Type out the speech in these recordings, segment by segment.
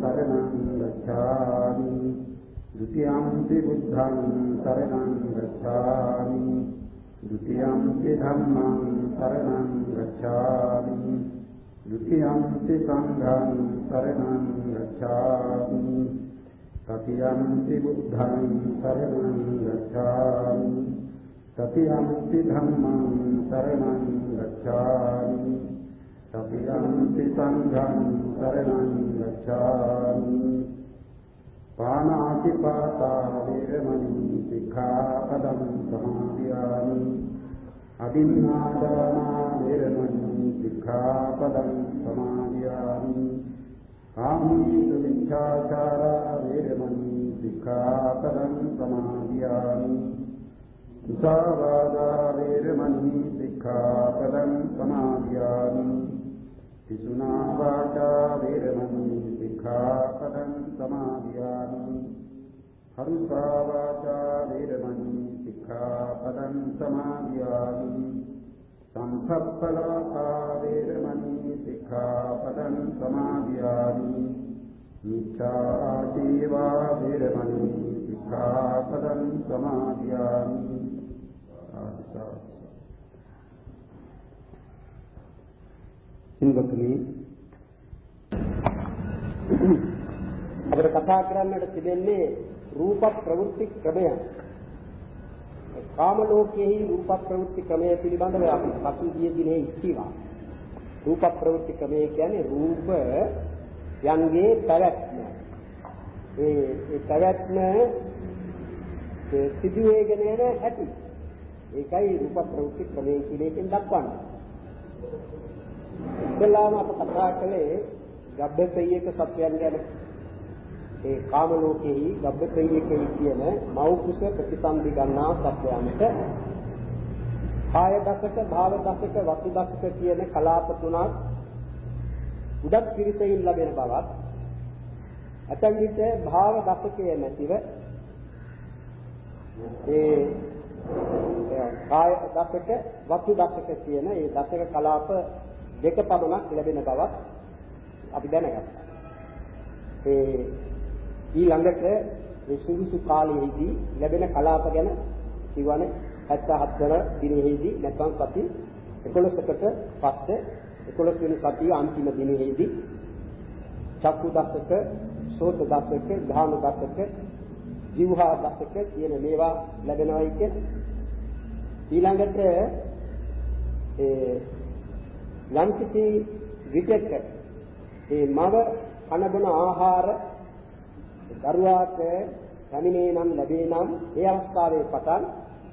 शरणं गच्छामि द्वितीयांसि बुद्धं शरणं गच्छामि द्वितीयांसि धर्मं शरणं गच्छामि द्वितीयांसि सङ्घं शरणं गच्छामि तृतीयांसि बुद्धं शरणं गच्छामि तृतीयांसि धर्मं शरणं गच्छामि ගච්ඡාමි තතියං ติ බුද්ධං සරණං ගච්ඡාමි තතියං ติ ධම්මං සරණං ගච්ඡාමි සතියන්ති සංඝං සරණං ගච්ඡාමි පානාති පාතා වේරමණී සික්ඛාපදං සමාදියාමි අදින්නාදානා පිසුනා වාචා වේරමණී සික්ඛාපදං සමාදියාමි හරුසා වාචා වේරමණී සික්ඛාපදං සමාදියාමි සම්පප්පලාපා වේරමණී සික්ඛාපදං සමාදියාමි මිච්ඡා ජීවා වේරමණී සික්ඛාපදං සමාදියාමි සිංගතුනි අපිට කතා කරන්නට තිබෙන්නේ රූප ප්‍රවෘත්ති ක්‍රමය. කාම ලෝකයේ රූප ප්‍රවෘත්ති ක්‍රමය පිළිබඳව අපි පසුගිය දිනේ ඉස්තිවා. රූප ප්‍රවෘත්ති ක්‍රමය කියන්නේ රූප යන්ගේ පැවැත්ම. ඒ ඒ පැවැත්ම සිදුවේගෙන යන හැටි. ඒකයි රූප ප්‍රවෘත්ති ක්‍රමය කියන එකෙන් දක්වන්නේ. ඉස්සෙල්ලාම අප කතා කළේ ගබ්බසෙය්‍යක සත්‍යයන් ගැන. ඒ කාම ලෝකෙහි ගබ්බසෙය්‍යකෙහි කියන මෞකුස ප්‍රතිසන්දි ගන්නා සත්‍යයන්ට කාය දසක, භාව දසක, වස්තු දසක කියන කලාප තුනක් උඩත් පිරිසෙයින් ලැබෙන බවත් ඇතැම් විට භාව දසකයේ නැතිව ඒ කාය දසක, වස්තු දසක කියන ඒ දසක කලාප දෙක පමණක් ලැබෙන බවත් අපි දැනගත්තා. ඒ ඊළඟට මේ සුදුසු කාලයේදී ලැබෙන කලාප ගැන කියවනේ 77 වන දිනෙහිදී නැත්නම් සති 11කට පස්සේ 11 වෙනි සතියේ අන්තිම දිනෙහිදී චක්කු දසක, සෝත දසක, ධාන දසක, ජීවහා දසක කියන මේවා ලැබෙනවායි කියන ඊළඟට ඒ යම්කිසි විටක ඒ මව කනබන ආහාර දරුවාට පැමිණේ නම් ලැබේ නම් ඒ අවස්ථාවේ පටන්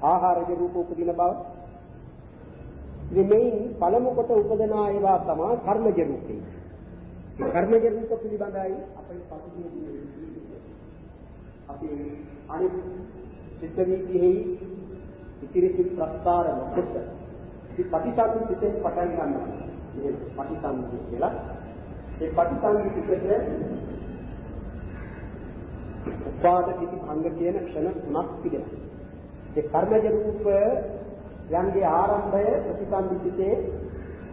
ආහාරජ රූප උපදින බව ඉතින් මේ පළමු කොට උපදනා ඒවා තමයි කර්මජ රූපේ. ඒ කර්මජ රූප පිළිබඳයි අපේ පසුගිය අපි අනිත් චිත්ත වීදිෙහි ඉතිරි සිත් ප්‍රස්තාර නොකොට ඉති පටිසන්ධි සිතෙන් පටන් ගන්නවා. මේ පටිසන්ධි කියලා. ඒ පටිසන්ධි සිතේ උපාද කිති භංග කියන ක්ෂණ තුනක් තිබෙනවා. ඒ කර්මජ රූප යන්ගේ ආරම්භය ප්‍රතිසන්ධි සිතේ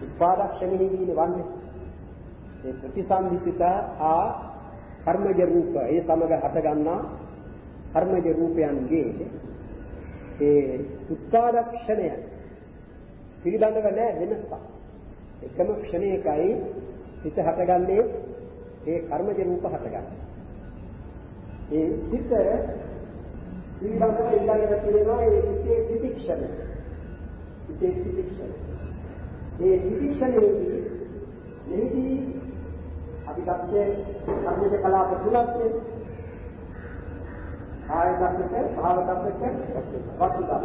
උපාදක්ෂණෙහිදී වන්නේ. ඒ ප්‍රතිසන්ධි සිත ආ කර්මජ රූප ඒ සමග හට ගන්නා කර්මජ රූපයන්ගේ ඒ උත්පාදක්ෂණය පිළිබඳව නැහැ වෙනසක්. එකම ක්ෂණයකයි සිත හටගන්නේ ඒ කර්මජ රූප හටගන්නේ. ඒ සිත පිළිබඳව ඊළඟට කියනවා ඒ සිතේ තිතික්ෂණ. සිතේ තිතික්ෂණ. ඒ තිතික්ෂණයේදී මෙහිදී අපි ගත්තේ කර්මජ කලාප තුනක් කාය දසක, භාව දසක, වස්තු දසක.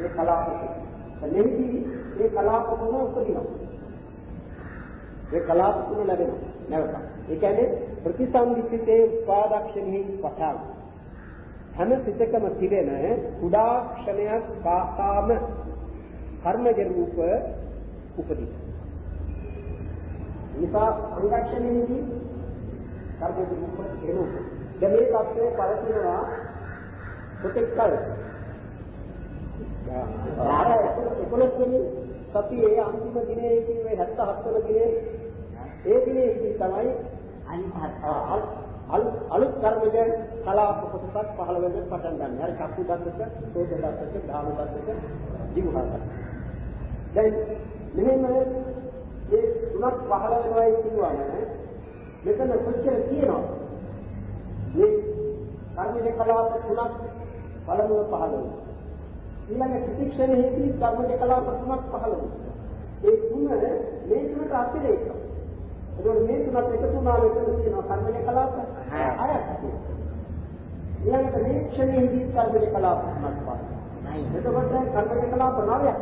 ඒ කලාප මෙහිදී ඒ කලාප තුන උපදිනවා. ඒ කලාප තුන ලැබෙනවා. නැවත. ඒ කියන්නේ ප්‍රතිසන්දිසිතේ උපාදක්ෂණෙහි පටන් හැම සිතකම තිබෙන කුඩා ක්ෂණයක් පාසාම කර්මජ රූප උපදී. නිසා අංගක්ෂණයේදී කර්මජ රූප එනවා. දැන් මේ தත්ත්වය පවතිනවා කොතෙක් කල? ආර 11 වෙනි සතියේ අන්තිම දිනේ කිව්වේ 77 වන දිනේ ඒ දිනේදී තමයි අලුත් කර්මජ කලාප කොටසක් පහළ වෙන්න පටන් ගන්න. අර චක්කු දත්තක, සෝත දත්තක, ධාම දත්තක, ජීවහාර. දැන් මෙහෙම මේ තුනක් පහළ වෙනවායි කියවම මෙතන කොච්චර තියෙනවද? මේ කර්මජ කලාප තුනක් පළමුව පහළ වෙනවා. ඊළඟ ත්‍රික්ෂණයේදී කර්මජ කලාප තුනක් පහළ වෙනවා. ඒ තුන මේ තුනට අතිරේකයි. ඒකෝ මේ තුනත් එකතු වුණා මෙතන තියෙනවා කර්මජ කලාප. හයක්. ඊළඟට මේ ක්ෂණයේදී කර්මජ කලාප තුනක් පහළ වෙනවා. එතකොට කර්මජ කලාප නවයක්.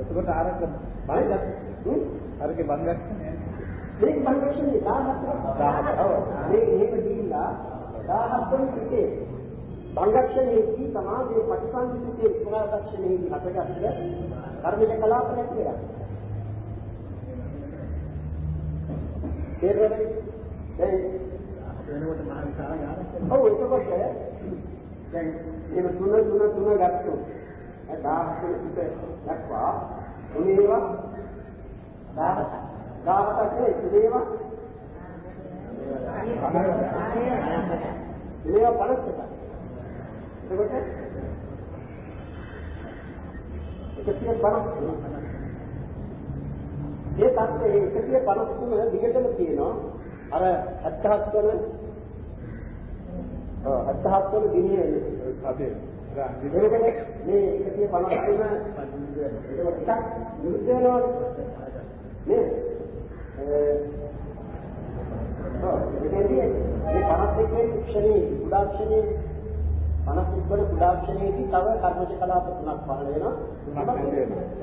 එතකොට අරක බංගක් අරකේ බංගක් මේක පරිවර්ෂණය 17ක් 17 මේ මේක දීලා 17 වෙනි සිටේ. බංගක්ෂණයේදී සමාධියේ ප්‍රතිසංසිතේ විස්තරාදක්ෂණයේදී හටගත්ත කර්මජ කලාප නැති වෙනවා තේරුණාද? දැන් වෙනකොට මහ විශාල ගානක් ඔව් එතකොට දැන් එහෙම තුන තුන තුන ගත්තොත් 17 සිට දක්වා උනේවා 17 17 නේ උනේවා උනේවා 50ක් එතකොට? 150 ඒ තත්ත්වයේ 153 දිගටම තියෙනවා අර 77 වන ඔව් 77 වන අපේ ඒකනේ මේ 153 ඒක ටිකක් නිරුද්ධ වෙනවා නේ ඒ ඔව් ඒකදී මේ 51 වෙනි ක්ෂණේ කුඩා ක්ෂණේ 51 වන කුඩා ක්ෂණේදී තව කර්මජ කලාප තුනක් පහළ වෙනවා තුනක් වෙනවා ඒක 50 කිය යනවා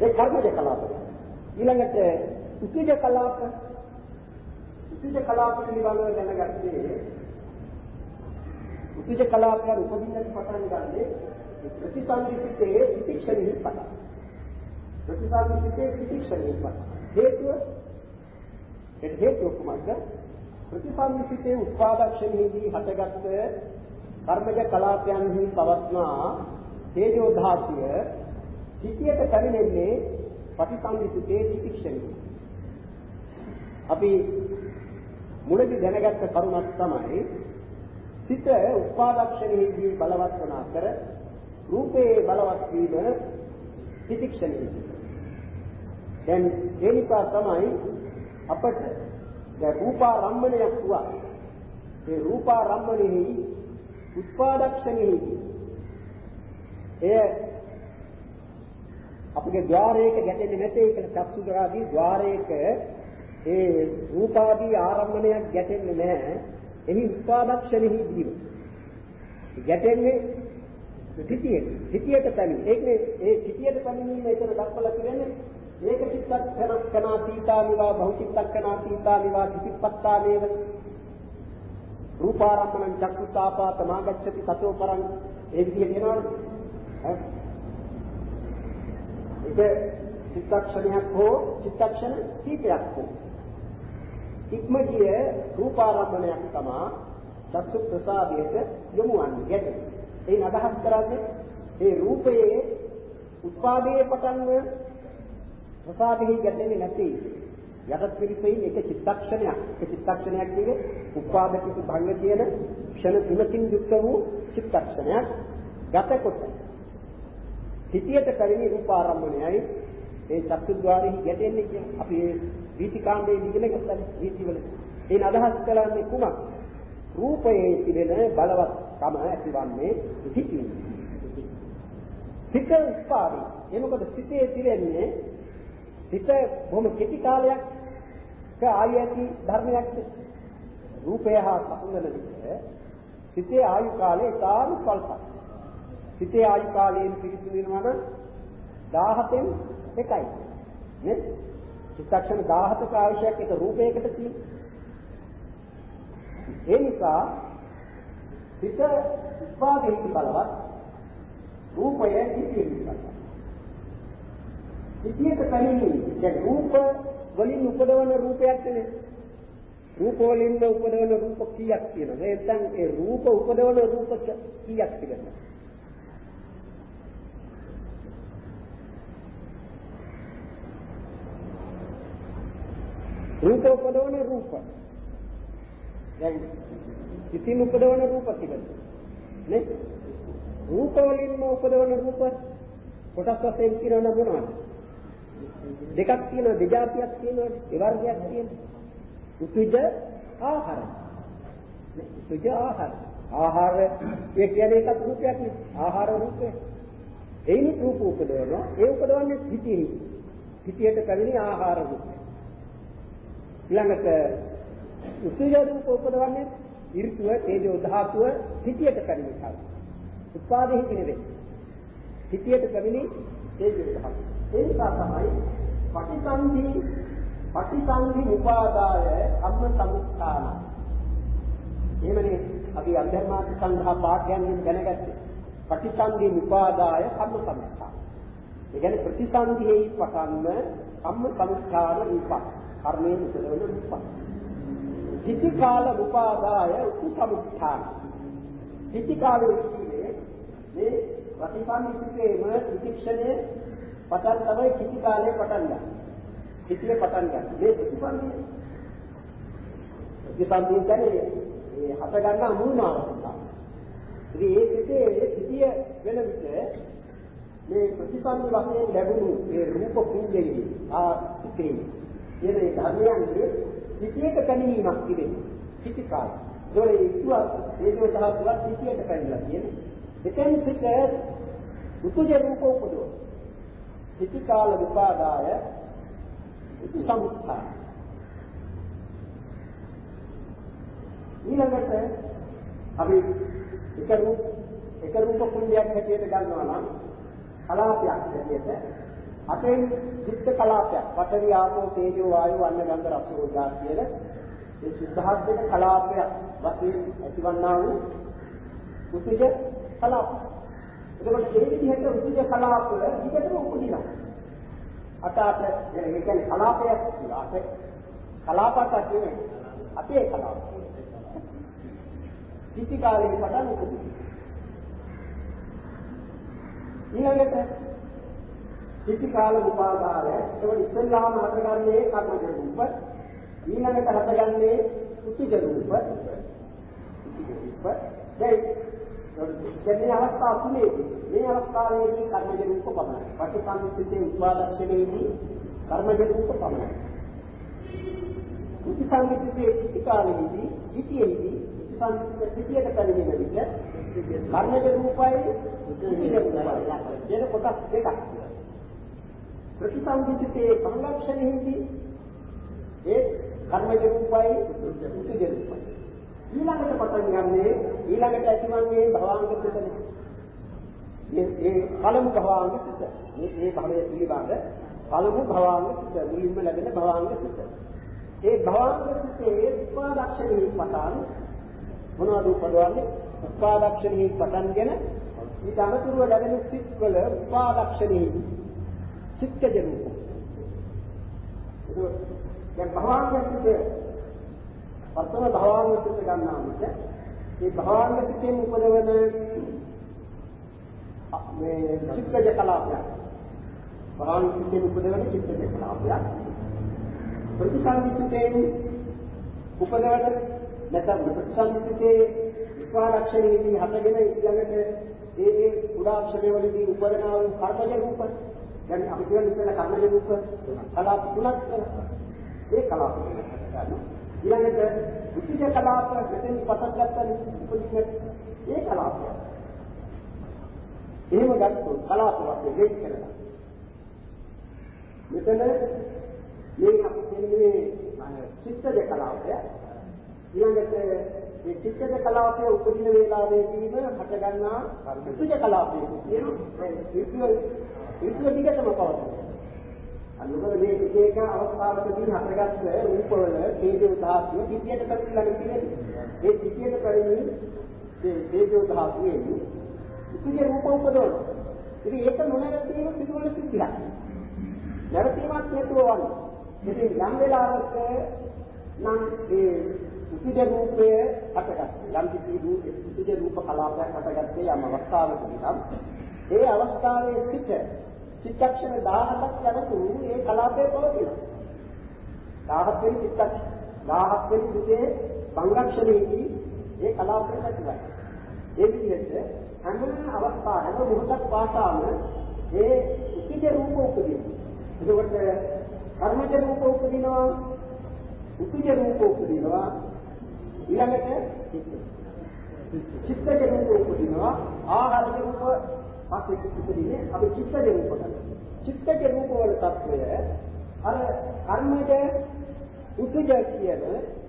ඒ කර්මජ කලාප ඊළඟට උත්තිජ කලාප උත්තිජ කලාප පිළිබඳව දැනගත්තේ උත්තිජ කලාපයන් උපදින්නට පටන් ගන්නේ ප්‍රතිසන්දිසිතේ විතික්ෂණෙහි පටන් ප්‍රතිසන්දිසිතේ විතික්ෂණෙහි පටන් හේතුව ඒ හේතුව කුමක්ද ප්‍රතිසන්දිසිතේ උත්පාදක්ෂණයේදී හටගත්ත කර්මජ කලාපයන්හි පවත්නා තේජෝ ධාතුව සිටියට පැමිණෙන්නේ ප්‍රතිසන්දිසිතේ විතික්ෂණෙහි අපි මුලදී දැනගත්ත කරුණක් තමයි සිත උපාදක්ෂණයේදී බලවත් වන අතර රූපේ බලවත් වීම විතික්ෂණයේදී දැන් ඒ නිසා තමයි අපට දැන් රූපාරම්මණයක් වුණා. ඒ රූපාරම්මණයෙහි උත්පාදක්ෂණෙහි එය අපගේ ద్వාරයක ගැටෙන්නේ නැtei කියලා චක්සුගාදී ద్వාරයක ඒ රූපාදී ආරම්භණයක් ගැටෙන්නේ නැහැ. එහි උත්පාදක්ෂණෙහි දීව. ගැටෙන්නේ පිටියේ පිටියට තනි. ඒකනේ ඒ පිටියට තනිනීම එතන දක්වලා කියන්නේ ඒක චිත්තක් කරක් කනාතීතා විවා භෞතිකක් කනාතීතා විවා කිසිපත්තා නේද රූපාරම්මණං චක්කුසාපාත මාගච්ඡති තතෝ පරං ඒ විදිහට එනවනේ. ඒක චිත්තක්ෂණයක් හෝ චිත්තක්ෂණ කීපයක් හෝ ඉක්ම ගිය රූපාරම්භණයක් තමා චක්සු ප්‍රසාදයට යොමු වන්නේ ගැටෙන්නේ. එයින් අදහස් කරන්නේ ඒ රූපයේ උත්පාදයේ පටන්ව ප්‍රසාදෙහි ගැටෙන්නේ නැති යටත් පිළිසෙයින් එක චිත්තක්ෂණයක්. එක චිත්තක්ෂණයක් කියන්නේ උපාදකිත භංග කියන ක්ෂණ තුනකින් යුක්ත වූ චිත්තක්ෂණයක් ගතකොට හිතියට පැමිණි රූපාරම්භණයයි ඒ චක්සුද්්වාරෙහි ගැටෙන්නේ කියන්නේ අපි මේ වීතිකාණ්ඩයේ ඉගෙන ගත්තා වීතිවල. එයින් අදහස් කරන්නේ කුමක්? රූපයේ තිබෙන බලවත්කම ඇතිවන්නේ හිතින් සිත උත්පාදී ඒ මොකද සිතේ තිරෙන්නේ? සිත බොහොම කෙටි කාලයක් ආයු ඇති ධර්මයක් රූපය හා සම්බන්ධ විදිහ සිතේ ආයු කාලය ඉතාම ස්වල්පයි සිතේ ආයු කාලයෙන් පිරිසිදු වෙනවා නම් 17න් එකයි. නේද? චිත්තක්ෂණ 17ක ආයශයක් එක රූපයකට තියෙනවා. ඒ නිසා සිත උපාදේති බලවත් රූපය ඉතිරි බලවත්. ඉතියට පැමිණි දැන් රූප වලින් උපදවන රූපයක් නේ. රූප වලින් උපදවන රූප කීයක් තියෙනවද? නැත්නම් ඒ රූප උපදවන රූප කීයක් තිබෙනවද? රූප උපදවන රූප. දැන් සිතින් උපදවන රූප තිබෙනවා. නේ? රූප වලින්ම උපදවන රූප කොටස් වශයෙන් කියනවනම් මොනවද? දෙකක් තියෙනවා දෙජාතියක් තියෙනවා ඒ වර්ගයක් තියෙනවා. උතුජ ආහාර. උතුජ ආහාර. ආහාර ඒ කියන්නේ එකක් රූපයක් නේ. ආහාර රූපය. එයින් රූප උපදවනවා. ඒ උපදවන්නේ පිටියේ. පිටියට පැමිණි ආහාර රූපය. ඊළඟට උතුජ රූප උපදවන්නේ ඍතුව තේජෝ ධාතුව පිටියට පැමිණි කල. උපාදෙහි පිනෙවේ. පිටියට පැමිණි තේජෝ ධාතුව. ඒ නිසා තමයි පටිසන්ධි පටිසන්ධි උපාදාය කම්ම සමුත්ථාන. එහෙමනේ අපි අධර්මාර්ථ සංඝා පාඨයන්ගෙන් දැනගත්තේ. පටිසන්ධි උපාදාය කම්ම සමුත්ථාන. ඒ කියන්නේ ප්‍රතිසන්ධියේ පටන්ම කම්ම සමුත්ථාන රූප. කර්මයෙන් උපදවන රූප. ඉති කාල උපාදාය උපසමුත්ථාන. ඉති කාලයේ කියන්නේ මේ ප්‍රතිසන්ධිකේම ඉතික්ෂණයේ පටන් තමයි කිසි කාලේ පටන් ගන්න. කිසියේ පටන් ගන්න. මේ ප්‍රතිසන්දිය. ප්‍රතිසන්දිය කියන්නේ ඒ හත ගන්න මූල අවස්ථාව. ඉතින් ඒ සිටේ කිසිය වෙන විට මේ ප්‍රතිසන්දි වශයෙන් ලැබුණු මේ රූප කුංජයේ ආ සිටේ. කියන ඒ ධර්මයන්ගේ කිසියක පැමිණීමක් තිබෙනවා. කිසි කාලේ. ඒකේ ඉතුවා ඒ දවස් තුනක් කිසියට පැමිණලා තියෙනවා. එතෙන් සිට උතුජ රූප උපදවනවා. ඉති කාල විපාදාය ඉති සමුත්ථාන ඊළඟට අපි එක රූප එක රූප කුණ්ඩයක් හැටියට ගන්නවා නම් කලාපයක් හැටියට අතෙන් චිත්ත කලාපයක් පඨවි ආපෝ තේජෝ වායු වන්න ගන්ධ රස ඕජා කියන ඒ සුද්ධාස්තික කලාපයක් වශයෙන් ඇතිවන්නා වූ උතුජ කලාප එතකොට ඒ විදිහට උද්දේශ කලාප විකටම උපදිනවා. අට අට ඒ කියන්නේ කලාපයක් කියලා. අට කලාපට කියන්නේ අපේ කලාප. කිසි කාලයක පටන් උපදිනවා. ඊළඟට කිසි කාල උපාදාය ඒවල ඉස්සෙල්ලාම හටගන්නේ කර්මජ රූප ඊළඟට හටගන්නේ උත්තිජ රූප උත්තිජ රූප දැන් දැන් මේ අවස්ථාව තුනේදී මේ අවස්ථාවේදී කර්මජ රූප පමණයි. පටිසංසිතේ උත්පාදක්ෂණයේදී කර්මජ රූප පමණයි. උත්සංසිතේ පිටිකාලයේදී ද්විතීයේදී උත්සංසිත ද්විතීයට පැමිණෙන විට කර්මජ රූපයි උත්තිජ රූපයි කියන කොටස් දෙකක් තියෙනවා. ප්‍රතිසංසිතේ සංලක්ෂණයේදී ඒ කර්මජ රූපයි උත්තිජ රූපයි ඊළඟට පටන් ගන්නේ ඊළඟට ඇතිවන්නේ භවාංග සිතනේ. මේ ඒ පළමු භවාංග සිත. මේ මේ භවයේ පිළිබඳ පළමු භවාංග සිත මුලින්ම ලැබෙන භවාංග සිත. ඒ භවාංග සිතේ උපාදක්ෂණී පටන් මොනවද උපදවන්නේ? උපාදක්ෂණී පටන්ගෙන ඊට අමතරව ලැබෙන සිත් වල උපාදක්ෂණී චිත්තජ රූප. ඒක දැන් භවාංග සිතේ පතන භවාංග සිත ගන්නා විට මේ භවාංග සිතෙන් උපදවන මේ චිත්තජ කලාපයක් භවාංග සිතෙන් උපදවන චිත්තජ කලාපයක් ප්‍රතිසංවිසිතෙන් උපදවන නැත්නම් ප්‍රතිසංවිසිතේ විස්වාරක්ෂණයේදී හටගෙන ඊළඟට ඒ ඒ උදාක්ෂණය වලදී උපදනා වූ කර්මජ රූප දැන් අපි කියන ඉස්සෙල්ලා කර්මජ රූප කලාප තුනක්. ඒ කලාප ගන්නවා ඊළඟට විචිත කලාප මෙතෙන් පටන් ගන්න උපදින ඒ කලාපය. එහෙම ගත්තොත් කලාප වශයෙන් වෙන් කරලා. මෙතන මේ අපි කියන්නේ චිත්තජ කලාපය. ඊළඟට මේ චිත්තජ කලාපය උපදින වේලාවේදීම හට ගන්නා විචිත කලාපය කියන ඍතුව දිගටම පවතිනවා. අනුකල මේ එක එක අවස්ථාවකදී හතරගත් රූපවල තේජෝ ධාතුව පිටියට පැමිණලා තියෙනවා. ඒ පිටියට පැමිණි මේ තේජෝ ධාතුවේ ඉතිරි රූප උපදවන. ඉතින් ඒක නොනැවතීම සිදුවන සිද්ධියක්. නැවතීමක් හේතුව වන්නේ. ඉතින් යම් වෙලාවක නම් ඒ ඉතිරි රූපය හටගත්. යම් කිසි රූප ඉතිරි රූප කලාපයක් හටගත්තේ යම් අවස්ථාවකදී නම් ඒ අවස්ථාවේ සිට චිත්තක්ෂණ 17ක් යනතුරු ඒ කලාපය පවතිනවා. 17 වෙනි චිත්තක්ෂණ 17 වෙනි සිටේ සංරක්ෂණයේදී ඒ කලාපය ඇතිවයි. ඒ විදිහට හැම අවස්ථාව හැම මොහොතක් පාසාම ඒ උපිත රූප උපදිනවා. එතකොට කර්මජ රූප උපදිනවා උපිත රූප උපදිනවා ඊළඟට චිත්තජ රූප උපදිනවා ආහාරජ රූප පස්සේ ඉපදෙන්නේ අපි චිත්තජ රූපකට. චිත්තජ රූප වල తත්වය අර කර්මජ උද්දජ කියන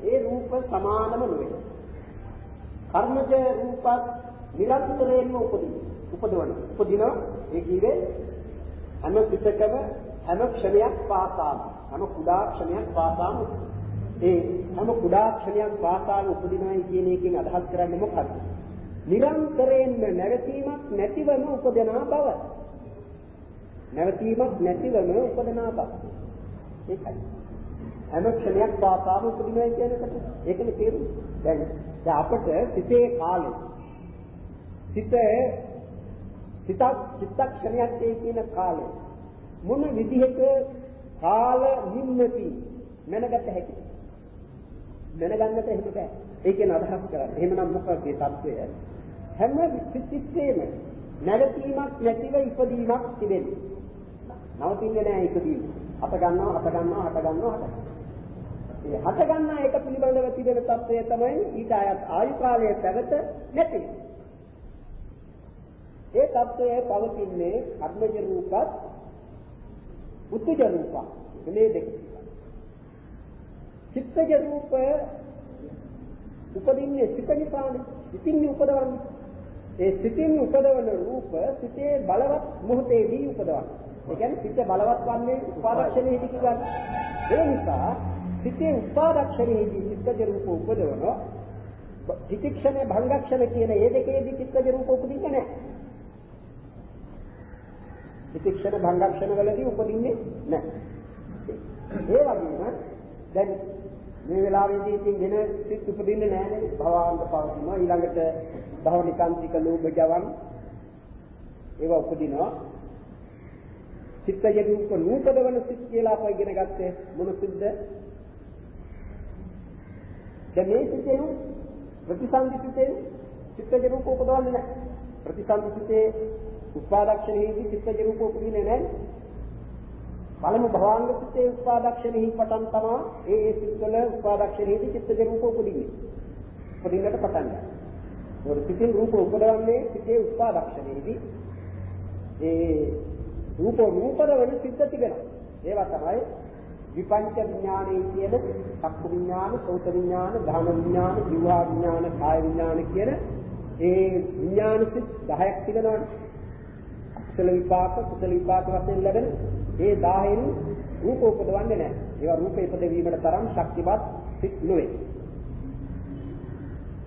ඒ රූප සමානම නෙවෙයි. කර්මජ රූපත් නිරන්තරයෙන්ම උපදින. උපදවන. උපදින ඒ කියන්නේ හැම සිතකම හැම ක්ෂණයක් පාසාම හැම කුඩා ක්ෂණයක් පාසාම ඒ හැම කුඩා ක්ෂණයක් පාසාම උපදිනයි කියන එකෙන් අදහස් කරන්නේ මොකක්ද? නිරන්තරයෙන්ම නැවතීමක් නැතිවම උපදනා බව. නැවතීමක් නැතිවම උපදනා බව. ඒකයි. හැම ක්ෂණයක් පාසාම උපදිනවා කියන එකට ඒකනේ තේරුම. දැන් දැන් අපට සිතේ කාලය. සිතේ සිත චිත්තක්ෂණයක් කියන කාලය. මොන විදිහක කාල නිම්නති මැනගත හැකියි. දැනගන්නට එහෙම බෑ. ඒකෙන් අදහස් කරන්නේ. එහෙමනම් මොකක්ද මේ தත්වය? හැම සිතිස්සෙම නැවතීමක් නැතිව ඉපදීමක් තිබෙනවා. නවතින්නේ නැහැ ඉපදීම. අත ගන්නවා අත ගන්නවා අත ගන්නවා අත ඒ හත ගන්න එක පිළිබඳව තිබෙන తත්වය තමයි ඊට ආයත් ආයු කාලයේ පැවත නැති. ඒ తත්වය පවතින්නේ කර්මජ රූපත් උත්ජ රූපත් මේ දෙක. චිත්තජ රූපය උපදින්නේ සිත නිසානේ. සිතින් උපදවන්නේ. ඒ සිතින් උපදවන රූප සිතේ බලවත් මොහොතේදී උපදවන්නේ. ඒ කියන්නේ සිත බලවත් වන්නේ උපාදක්ෂණයේදී කියන්නේ. ඒ නිසා සිතේ උපාදක්ෂණයේදී චිත්තජ රූප උපදවන චිතික්ෂණ භංගක්ෂණ කියන මේ දෙකේදී චිත්තජ රූප උපදින්නේ නැහැ. චිතික්ෂණ භංගක්ෂණ වලදී උපදින්නේ නැහැ. ඒ වගේම දැන් මේ වෙලාවේදී ඉතින් වෙන සිත් උපදින්නේ නැහැ නේ. භවාංග පවතිනවා. ඊළඟට භවනිකාන්තික ලෝභ ජවන් ඒවා උපදිනවා. චිත්තජ රූප නූපදවන සිත් කියලා අප ඉගෙන ගත්තේ මොන සිද්ද දැන් මේ සිතේ ප්‍රතිසන්දි සිතේ චිත්තජ රූප උපදවන්නේ නැහැ. ප්‍රතිසන්දි සිතේ උපාදක්ෂණයේදී චිත්තජ රූප උපදින්නේ නැහැ පළමු භවාංග සිතේ උපාදක්ෂණෙහි පටන් තමා ඒ ඒ සිත්වල උපාදක්ෂණෙහිදී චිත්තජ රූප උපදින්නේ. උපදින්නට පටන් ගන්නවා. මොකද සිතේ රූප උපදවන්නේ සිතේ උපාදක්ෂණෙහිදී ඒ රූප රූපවල සිත් තිබෙනවා. ඒවා තමයි විපංච විඥානයේ කියන චක්කු විඥාන, සෝත විඥාන, ධාන විඥාන, ජීවා විඥාන, කාය විඥාන කියන ඒ විඥාන සිත් 10ක් තිබෙනවානේ. කුසල විපාක, කුසල විපාක වශයෙන් ලැබෙන ඒ 10න් රූප උපදවන්නේ නැහැ. ඒවා රූප ඉපදවීමට තරම් ශක්තිමත් සිත් නොවේ.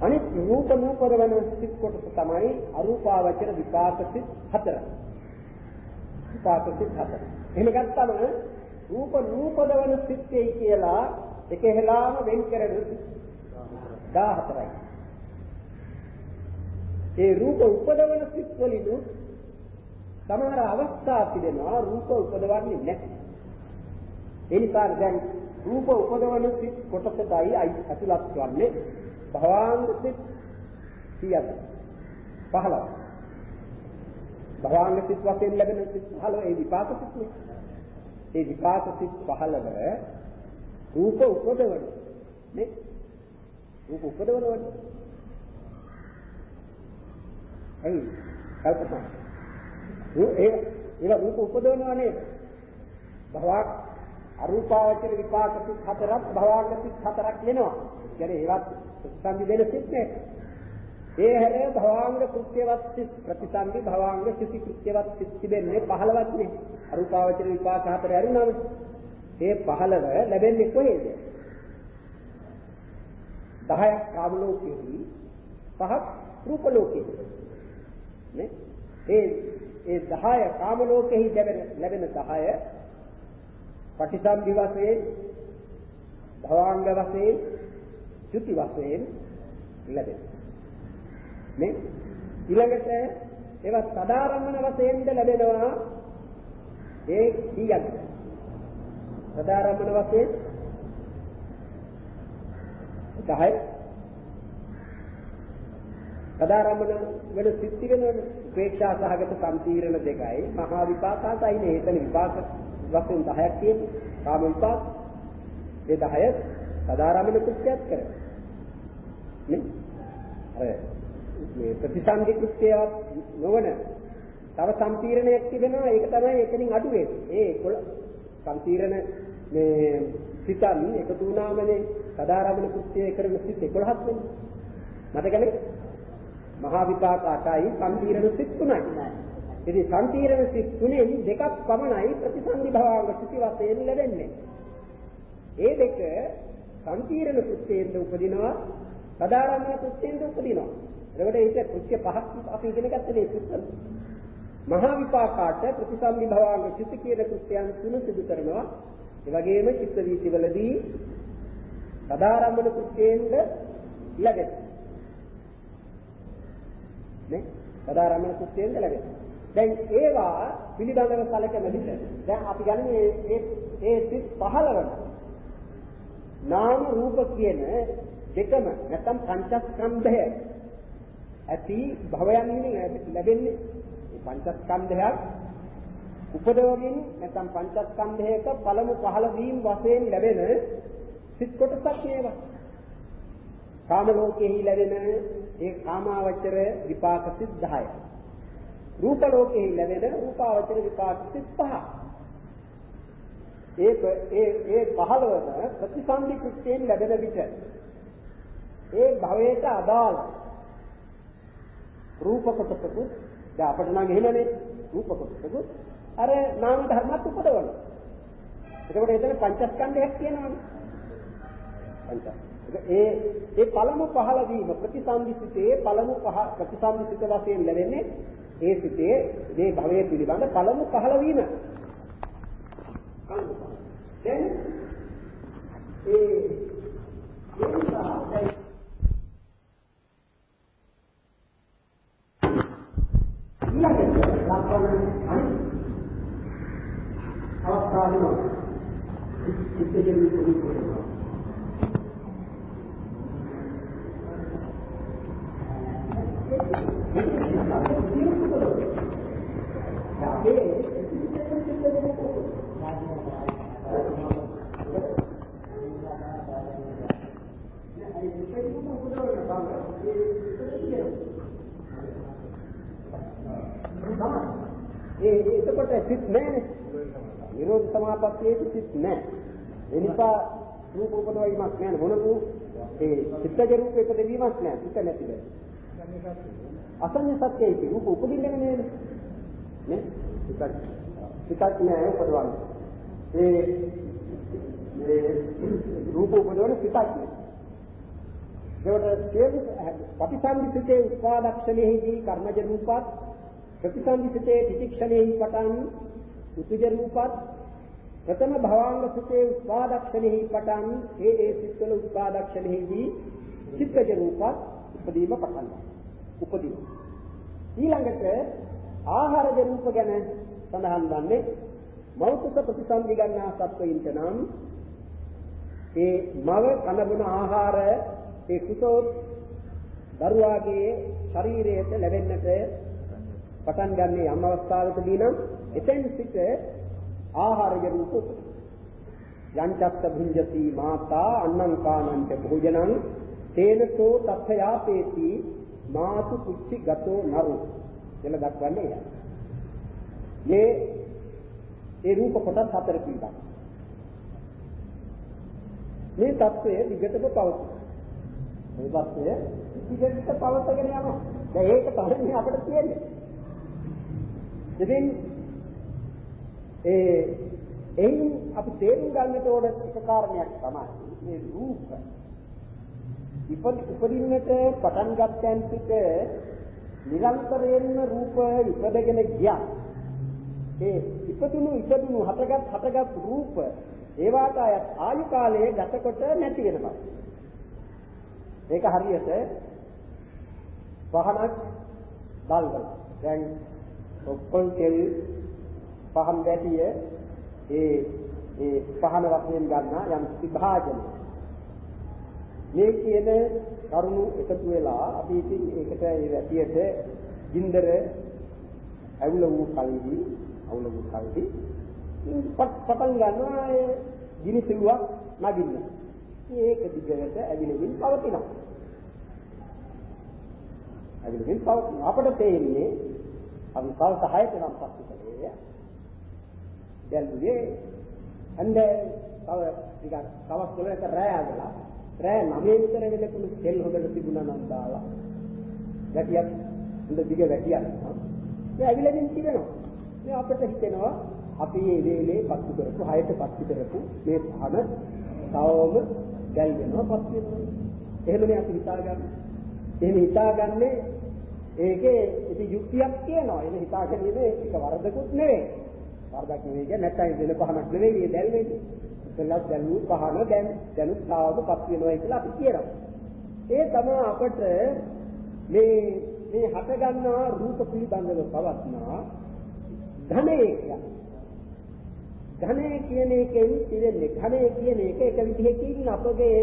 අනිත් රූප නූපදවන සිත් කොටස තමයි අරූපාවචර විපාක සිත් හතර. විපාක සිත් හතර. එහෙම ගත්තම රූප නූපදවන සිත්යි කියලා එකහෙලාම වෙන් කරන සිත් 14යි. ඒ රූප උපදවන සිත් වලින් සමහර අවස්ථා තිබෙනවා රූප උපදවන්නේ නැහැ. ඒ නිසා දැන් රූප උපදවන සිත් කොටසටයි ඇතුළත් වන්නේ භවාංග සිත් 100ක් 15. භවාංග සිත් වශයෙන් ලැබෙන සිත් 15 ඒ විපාක සිත් නේ. ඒ විපාක සිත් 15 රූප උපදවන නේ. රූප උපදවනවනේ. එයි කල්පනා ඒ ඒවා රූප උපදවනවා නේද? භවක් අරූපාවචර විපාක සිත් හතරක් භවාංග සිත් හතරක් වෙනවා. කියන්නේ ඒවත් සංදි දෙන සිත් නේ. ඒ හැර භවාංග කෘත්‍යවත් සිත් ප්‍රතිසන්දි භවාංග චුති කෘත්‍යවත් සිත් තිබෙන්නේ 15ක් නේ. අරූපාවචර විපාක හතර ඇරුණාම ඒ 15 ලැබෙන්නේ කොහේද? 10ක් කාම ලෝකෙහි පහක් රූප ලෝකෙහි. නේ? ඒ ඒ 10 කාම ලෝකෙහි ලැබෙන ලැබෙන 10 පටිසම්භි වශයෙන් භවාංග වශයෙන් චුති වශයෙන් ලැබෙනවා. නේ ඊළඟට ඒවා සදාරම්මන වශයෙන්ද ලැබෙනවා. ඒ කීයක්ද සදාරම්මන වශයෙන් 10 සදාරම්මන වෙන සිත්ති වෙනවනේ. උපේක්ෂා සහගත සම්තීරණ දෙකයි. මහා විපාකයි නේ. එතන විපාක වශයෙන් 10ක් තියෙන්නේ. කාම විපාක ඒ 10 සදාරම්මන කෘත්‍යයක් කරනවා. නේ? අර මේ ප්‍රතිසන්දි කෘත්‍යයක් නොවන තව සම්පීර්ණයක් තිබෙනවා. ඒක තමයි එතනින් අඩු වෙන්නේ. ඒ 11 සම්පීර්ණ මේ සිතන් එකතු වුණාමනේ සදාරමණ කෘත්‍යය කරන සිත් 11ක් වෙන්නේ මතකනේ මහා විපාක 8යි සම්පීර්ණ සිත් 3යි ඉතින් සම්පීර්ණ සිත් තුනෙන් දෙකක් පමණයි ප්‍රතිසන්දි භවාංග සිටි වශයෙන් ලැබෙන්නේ ඒ දෙක සම්පීර්ණ කෘත්‍යයෙන්ද උපදිනවා සදාරමණ කෘත්‍යයෙන්ද උපදිනවා එතකොට ඒක කෘත්‍ය පහක් අපි ඉගෙන ගත්තේ මේ සුත්තම. මහා විපාකාට ප්‍රතිසම්පි භවාංග චිත්ත කියන කෘත්‍යයන් තුන සිදු කරනවා. ඒ වගේම චිත්ත වීතිවලදී සදාරම්මන කෘත්‍යයෙන්ද ලැබෙනවා. නේ? සදාරම්මන කෘත්‍යයෙන්ද ලැබෙනවා. දැන් ඒවා පිළිබඳව සැලකෙන විට දැන් අපි ගන්නේ මේ ඒ සිත් 15ම නාම රූප කියන දෙකම නැත්නම් පංචස්කන්ධය ඇති භවයන් ලැබෙන්නේ පංචස්කන්ධයක් උපදවමින් නැත්නම් පංචස්කන්ධයක පළමු පහළ වීම වශයෙන් ලැබෙන සිත් කොටසක් මේවා. කාම ලෝකෙහි ලැබෙන ඒ කාමාවචර විපාක සිත් 10යි. රූප ලෝකෙහි ලැබෙන රූපාවචර විපාක සිත් 5යි. ඒ ඒ ඒ 15ම ප්‍රතිසන්දි කෘත්‍යයෙන් ලැබෙන විට ඒ භවයට අදාළ රූප කොටසකුත් දැන් අපිට නම් එහෙමනේ රූප කොටසකුත් අර නාම ධර්මත් උපදවන. එතකොට එතන පංචස්කන්ධයක් තියෙනවනේ. පංච. ඒ ඒ පළමු පහළ වීම ප්‍රතිසන්දිසිතේ පළමු පහ ප්‍රතිසන්දිසිත වශයෙන් ලැබෙන්නේ ඒ සිතේ මේ භවයේ පිළිබඳ පළමු පහළ වීම. දැන් ඒ ඒ නිසා දැන් ඊළඟට ලක්වන අනිත් අවස්ථාවල චිත්තජ විපුලි කරනවා ඒ එතකොට සිත් නැහැ නිරෝධ සමාපත්තියේ සිත් නැහැ ඒ නිසා රූප උපදවීමක් නැහැ මොනකු. ඒ චිත්තජ රූප උපදවීමක් නැහැ සිත නැතිද? අසඤ්ඤ සත්‍යයි රූප උපදින්නේ නේද නේ? සිතක් සිතක් නැහැ උපදවන්නේ. ඒ මේ රූප උපදවන සිතක් නේ ඒකට සියලු පටිසන්ධිසිතේ උත්පාදක්ෂණයෙහිදී කර්මජ රූපات ප්‍රතිසන්දිසිතේ තිතික්ෂණයෙහි පටන් උතුජ රූපත් ප්‍රථම භවාංග සුතේ උත්පාදක්ෂණෙහි පටන් ඒ ඒ සිත්වල උත්පාදක්ෂණෙහිදී චිත්තජ රූපත් උපදීම පටන් උපදීම. ඊළඟට ආහාරජ රූප ගැන සඳහන් වන්නේ මෞතුස ප්‍රතිසන්දි ගන්නා සත්වයින්ට නම් ඒ මව කනබුන ආහාර ඒ කුසෝ දරුවාගේ ශරීරයට ලැබෙන්නට පටන් ගන්නේ යම් අවස්ථාවකදී නම් එතෙන් සිට ආහාරය රූප උපදින. යංචස්ස භුඤ්ජති මාතා අන්නං කානං ච භෝජනං තේනසෝ තත්ථයාපේති මාතු කුච්චි ගතෝ නරු කියලා දක්වන්නේ එයා. මේ ඒ රූප කොටස් හතර පිළිබඳ. මේ தත්වය විගතව පවතී. මේ ප්‍රශ්නය ඉතිගෙට පවත්වාගෙන යනවා. දැන් ඒක තමයි අපිට තියෙන්නේ. ඉතින් ඒ එයින් අපි තේරුම් ගන්නට ඕන එක කාරණයක් තමයි මේ රූප. ඉපද උපදින්නට පටන් ගන්නයන් සිට නිරන්තරයෙන්ම රූප ඉපදගෙන ගියා. ඒ ඉපදුණු ඉපදුණු හටගත් හටගත් රූප ඒවාට ආයු කාලයේ ගතකොට නැති වෙනවා. ඒක හරියට පහනක් බල්වල. දැන් ඔක්කොල් තෙල් පහන් වැටිය ඒ ඒ පහන වශයෙන් ගන්නා යම් විභාජන. මේ කියන කරුණු එකතු වෙලා අපි ඉතින් ඒකට ඒ වැටියට ගින්දර ඇවුල වූ කල්හි අවුල වූ කල්හි පටන් ගන්නවා ඒ ගිනි සිලුවක් නගින්න. ඒක දිගට ඇවිලෙමින් පවතිනවා. ඇවිලෙමින් පවතින අපිට තේින්නේ අපි සවස් 6ට නම් පස්සේ කලේ දැල්ුවේ අන්ද තව ටිකක් තවස් වලට රෑ ආවලා රෑ 9 විතර වෙනකම් තෙල් හොදලා තිබුණා නම් දාලා වැටියක් හොඳ දිග වැටියක් ඒ ඇවිලෙමින් තිබෙනවා. මේ අපිට හිතෙනවා අපි මේ වේලේ පත්තු කරපු 6ට පත්තු කරපු මේ පහන තවම ගැල් වෙනවා. පත් වෙනවා එහෙමනේ අපි හිතාගන්නේ. එහෙම හිතාගන්නේ ඒකේ ඉති යුක්තියක් තියෙනවා. එහෙම හිතාගෙන ඉන්නේ ඒක වරදකුත් නෙවෙයි. වරදක් නෙවෙයි කියන්නේ නැත්නම් වෙන පහනක් නෙවෙයි මේ දැල්වෙන්නේ ඉස්සෙල්ලා දැල්වු පහන දැන් දැනුත් තාවම පත් වෙනවා කියලා අපි කියනවා. ඒ තමයි අපට මේ මේ හට ගන්නා රූප පිළිබඳව පවත්නා ඝනේ කියන්නේ. ඝනේ කියන එකෙන් ඉන්නේ ඝනේ කියන එක එක විදිහකින් අපගේ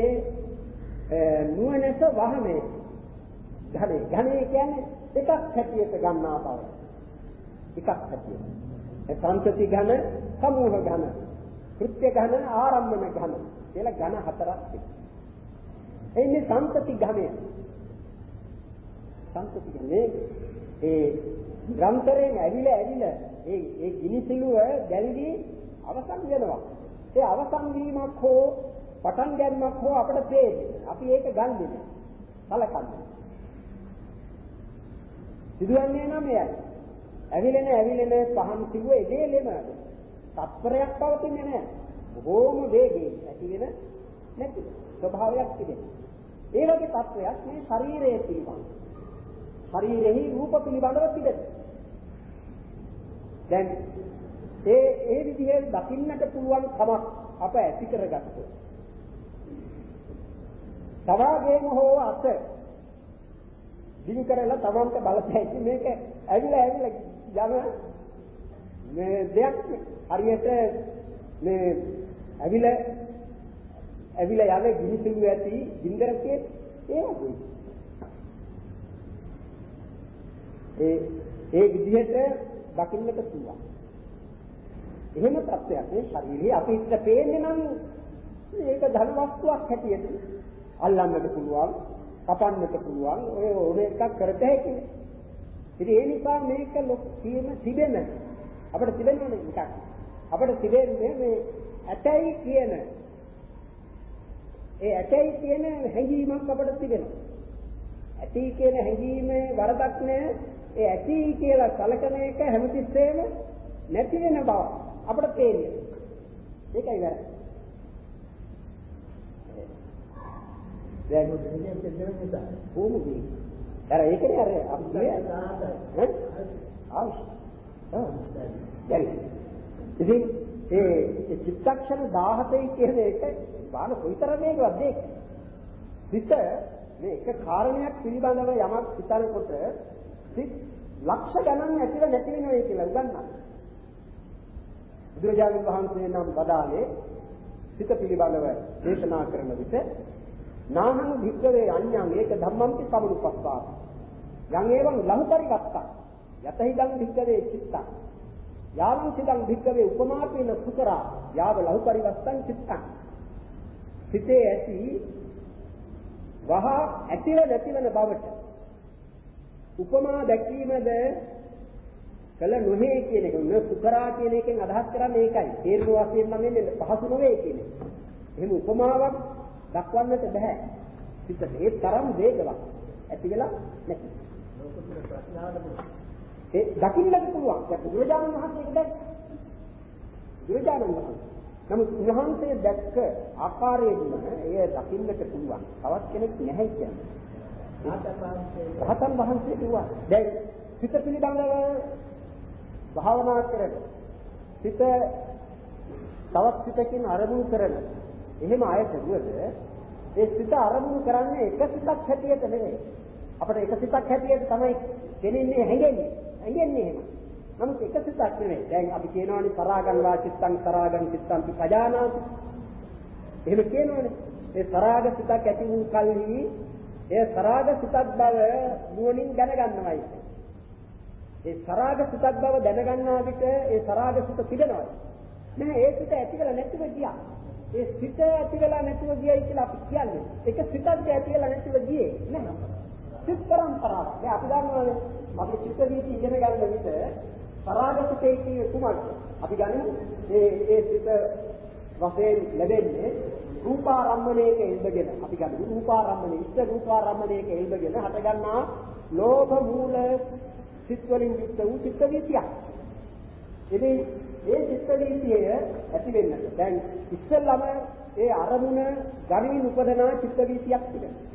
නුවණැස වහනේ ඝනේ ඝනේ කියන්නේ එකක් හැටියට ගන්නා බව. එකක් හැටියට. ඒ සංතති ඝන සමූහ ඝන කෘත්‍ය ඝන ආරම්භන ඝන කියලා ඝන හතරක් තියෙනවා එන්නේ සංතති ඝනය සංතති ඝනේ ඒ ග්‍රන්ථරයෙන් ඇවිල ඇවිල ඒ ඒ ගිනිසිලුව දැල්වි අවසන් වෙනවා. ඒ අවසන් වීමක් හෝ පටන් ගැනීමක් හෝ අපිට පේන්නේ. අපි ඒක ගන්නෙ නෑ. සලකන්නේ. සිදුවන්නේ නම් එයයි. ඇවිලෙන ඇවිලෙන පහන් සිදුව එදේලෙම තත්පරයක් පවතින්නේ නෑ. බොහෝම වේගයෙන් ඇති වෙන නැති ස්වභාවයක් තිබෙනවා. ඒ වගේ තත්වයක් මේ ශරීරයේ පිළිබඳ. ශරීරෙහි රූප පිළිබඳව තිබෙනවා. දැන් ඒ ඒ විදිහේ දකින්නට පුළුවන් කමක් අප ඇති කරගත්තොත් තවාගේම හෝ අත දිවි කරලා තමන්ට බලපෑයි මේක ඇවිල්ලා ඇවිල්ලා යන මේ දෙයක් හරියට මේ ඇවිල්ලා ඇවිල්ලා යන ගිනිසිලු ඇති ගින්දරකේ ඒ වගේ ඒ ඒ විදිහට දකින්නට පුළුවන් එහෙම තත්ත්වයක් නේ ශරීරයේ අපිට පේන්නේ නම් ඒක ධන වස්තුවක් හැටියට අල්ලන්නට පුළුවන්, කපන්නට පුළුවන්, ඔය ඕන එකක් කරත හැකිනේ. ඉතින් ඒ නිසා මේක ලොක්කීම තිබෙන අපිට තිබෙන්නේ එකක්. අපිට තිබෙන්නේ මේ ඇතයි කියන ඒ ඇතයි කියන හැඟීමක් අපිට තිබෙනවා. ඇති කියන හැඟීමේ වරදක් නෑ. ඒ ඇති කියලා සලකන එක හැමතිස්සෙම නැති වෙන බව. අපිට තේරෙන්නේ. ඒකයි වැරදි. දැන් දෙන්නේ දෙන්නේ නිසා කොහොමද? අර ඒකනේ අර අපි ඈ. ආ. දැන් ඉතින් ඒ චිත්තක්ෂණ 17 කියන එක බාන කොයිතරම් මේකවත් දෙයක්. සිත මේ එක කාරණයක් පිළිබඳව යමක් හිතනකොට සිත් ලක්ෂ ගණන් ඇතිව නැති වෙනවා කියලා උගන්වනවා. බුදුරජාණන් වහන්සේ නම් වදාළේ සිත පිළිබඳව දේශනා කරන විට නාහං භික්ඛවේ අඤ්ඤං ඒක ධම්මම්පි සමනුපස්සා යං එවං ලහුපරිවත්තා යතහිදං භික්ඛවේ චිත්තං යාවං සිදං භික්ඛවේ උපමාපේන සුකරා යාව ලහුපරිවත්තං චිත්තං සිතේ ඇති වහ ඇතිව නැතිවන බවට උපමා දැක්වීමද කළ නොහේ කියන එක න සුකරා කියන එකෙන් අදහස් කරන්නේ ඒකයි. තේරුම වශයෙන් නම් එන්නේ පහසු නොවේ කියන එක. එහෙම උපමාවක් දක්වන්නට බෑ. සිතට ඒ තරම් වේගවත් ඇති වෙලා නැති. ලෝකෙට ප්‍රශ්නාවට ඒ දකින්නට පුළුවන්. දැන් බුදුරජාණන් වහන්සේට දැක්ක. බුදුරජාණන් වහන්සේ. නමුත් උන්වහන්සේ දැක්ක ආකාරයෙන්ම එය දකින්නට පුළුවන්. තවත් කෙනෙක් නැහැ කියන්නේ. රහතන් වහන්සේ කිව්වා. දැන් සිත පිළිබඳව භාවනා කරන සිත තවත් සිතකින් අරමුණු කරන එහෙම අයට දුවද ඒ සිත අරමුණු කරන්නේ එක සිතක් හැටියට නෙවෙයි. අපිට එක සිතක් හැටියට තමයි දෙන්නේ හැංගෙන්නේ. හැංගෙන්නේ එහෙම. නමුත් එක සිතක් නෙවෙයි. දැන් අපි කියනවානේ සරාගං වා චිත්තං සරාගං චිත්තං පජානාති. එහෙම කියනවානේ. ඒ සරාග සිතක් ඇති වූ කල්හි ඒ සරාග සිතක් බව නුවණින් දැනගන්නවයි. ඒ සරාග සිතක් බව දැනගන්නා විට ඒ සරාග සිත තිබෙනවා. නෑ ඒ සිත ඇති වෙලා නැතිව ගියා. ඒ සිත ඇති වෙලා නැතිව ගියයි කියලා අපි කියන්නේ. ඒක සිතක් ඇති වෙලා නැතිව ගියේ නෑ. සිත් පරම්පරාව. දැන් අපි දන්නවානේ අපි චිත්ත වීති ඉගෙන ගන්න විට සරාග සිතේ කියේ කුමක්ද? අපි ගනිමු ඒ ඒ සිත වශයෙන් ලැබෙන්නේ රූපාරම්මණයක ඉඳගෙන අපි ගනිමු රූපාරම්මණය ඉස්ස රූපාරම්මණයක ඉඳගෙන හටගන්නා ලෝභ මූල සිත් වලින් යුක්ත වූ චිත්ත වීතියක්. ඉතින් ඒ චිත්ත වීතිය ඇති වෙන්නට දැන් ඉස්සෙල්ලම ඒ අරමුණ ගනිමින් උපදනා චිත්ත වීතියක් තිබෙනවා.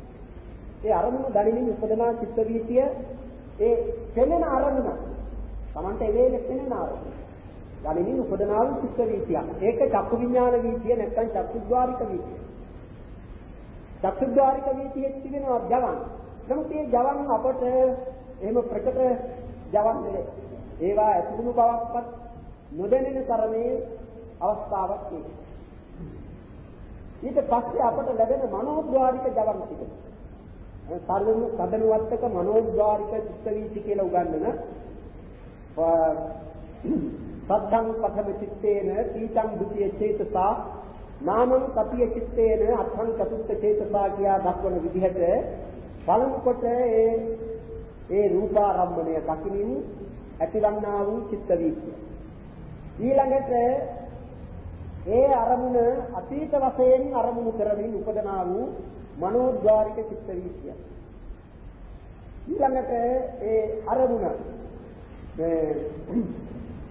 ඒ අරමුණ ගනිමින් උපදනා චිත්ත වීතිය ඒ පෙනෙන අරමුණ Tamante එවේලෙ පෙනෙන අරමුණ ගනිමින් උපදනා වූ චිත්ත වීතියක්. ඒක චක්කු විඥාන වීතිය නැත්නම් චක්කුද්්වාරික වීතිය. චක්කුද්්වාරික වීතියේ තිබෙනවා ජවන්. නමුත් මේ ජවන් අපට එහෙම ප්‍රකට ජවන් නෙවේ. ඒවා ඇතුළු බවක්වත් නොදැනෙන තරමේ අවස්ථාවක් තියෙනවා. ඊට පස්සේ අපට ලැබෙන මනෝද්වාරික ජවන් තිබෙනවා. සාධනු සදනුවත්තක මනෝද්වාරික චිත්ත වීති කියලා උගන්වන සද්ධං පඨම චිත්තේන පීතං ဒ ුතිය චේතසා නාමං කපිය චිත්තේන අත්ථං චතුත්ථ චේතසා කියා දක්වන විදිහට පළමු කොට ඒ ඒ රූපාරම්මණය දකිනින් ඇතිවන්නා වූ චිත්ත වීතිය ඊළඟට ඒ අරමුණ අතීත වශයෙන් අරමුණු කරමින් උපදනා වූ මනෝද්වාරික චිත්ත වීතිය ඊළඟට ඒ අරමුණ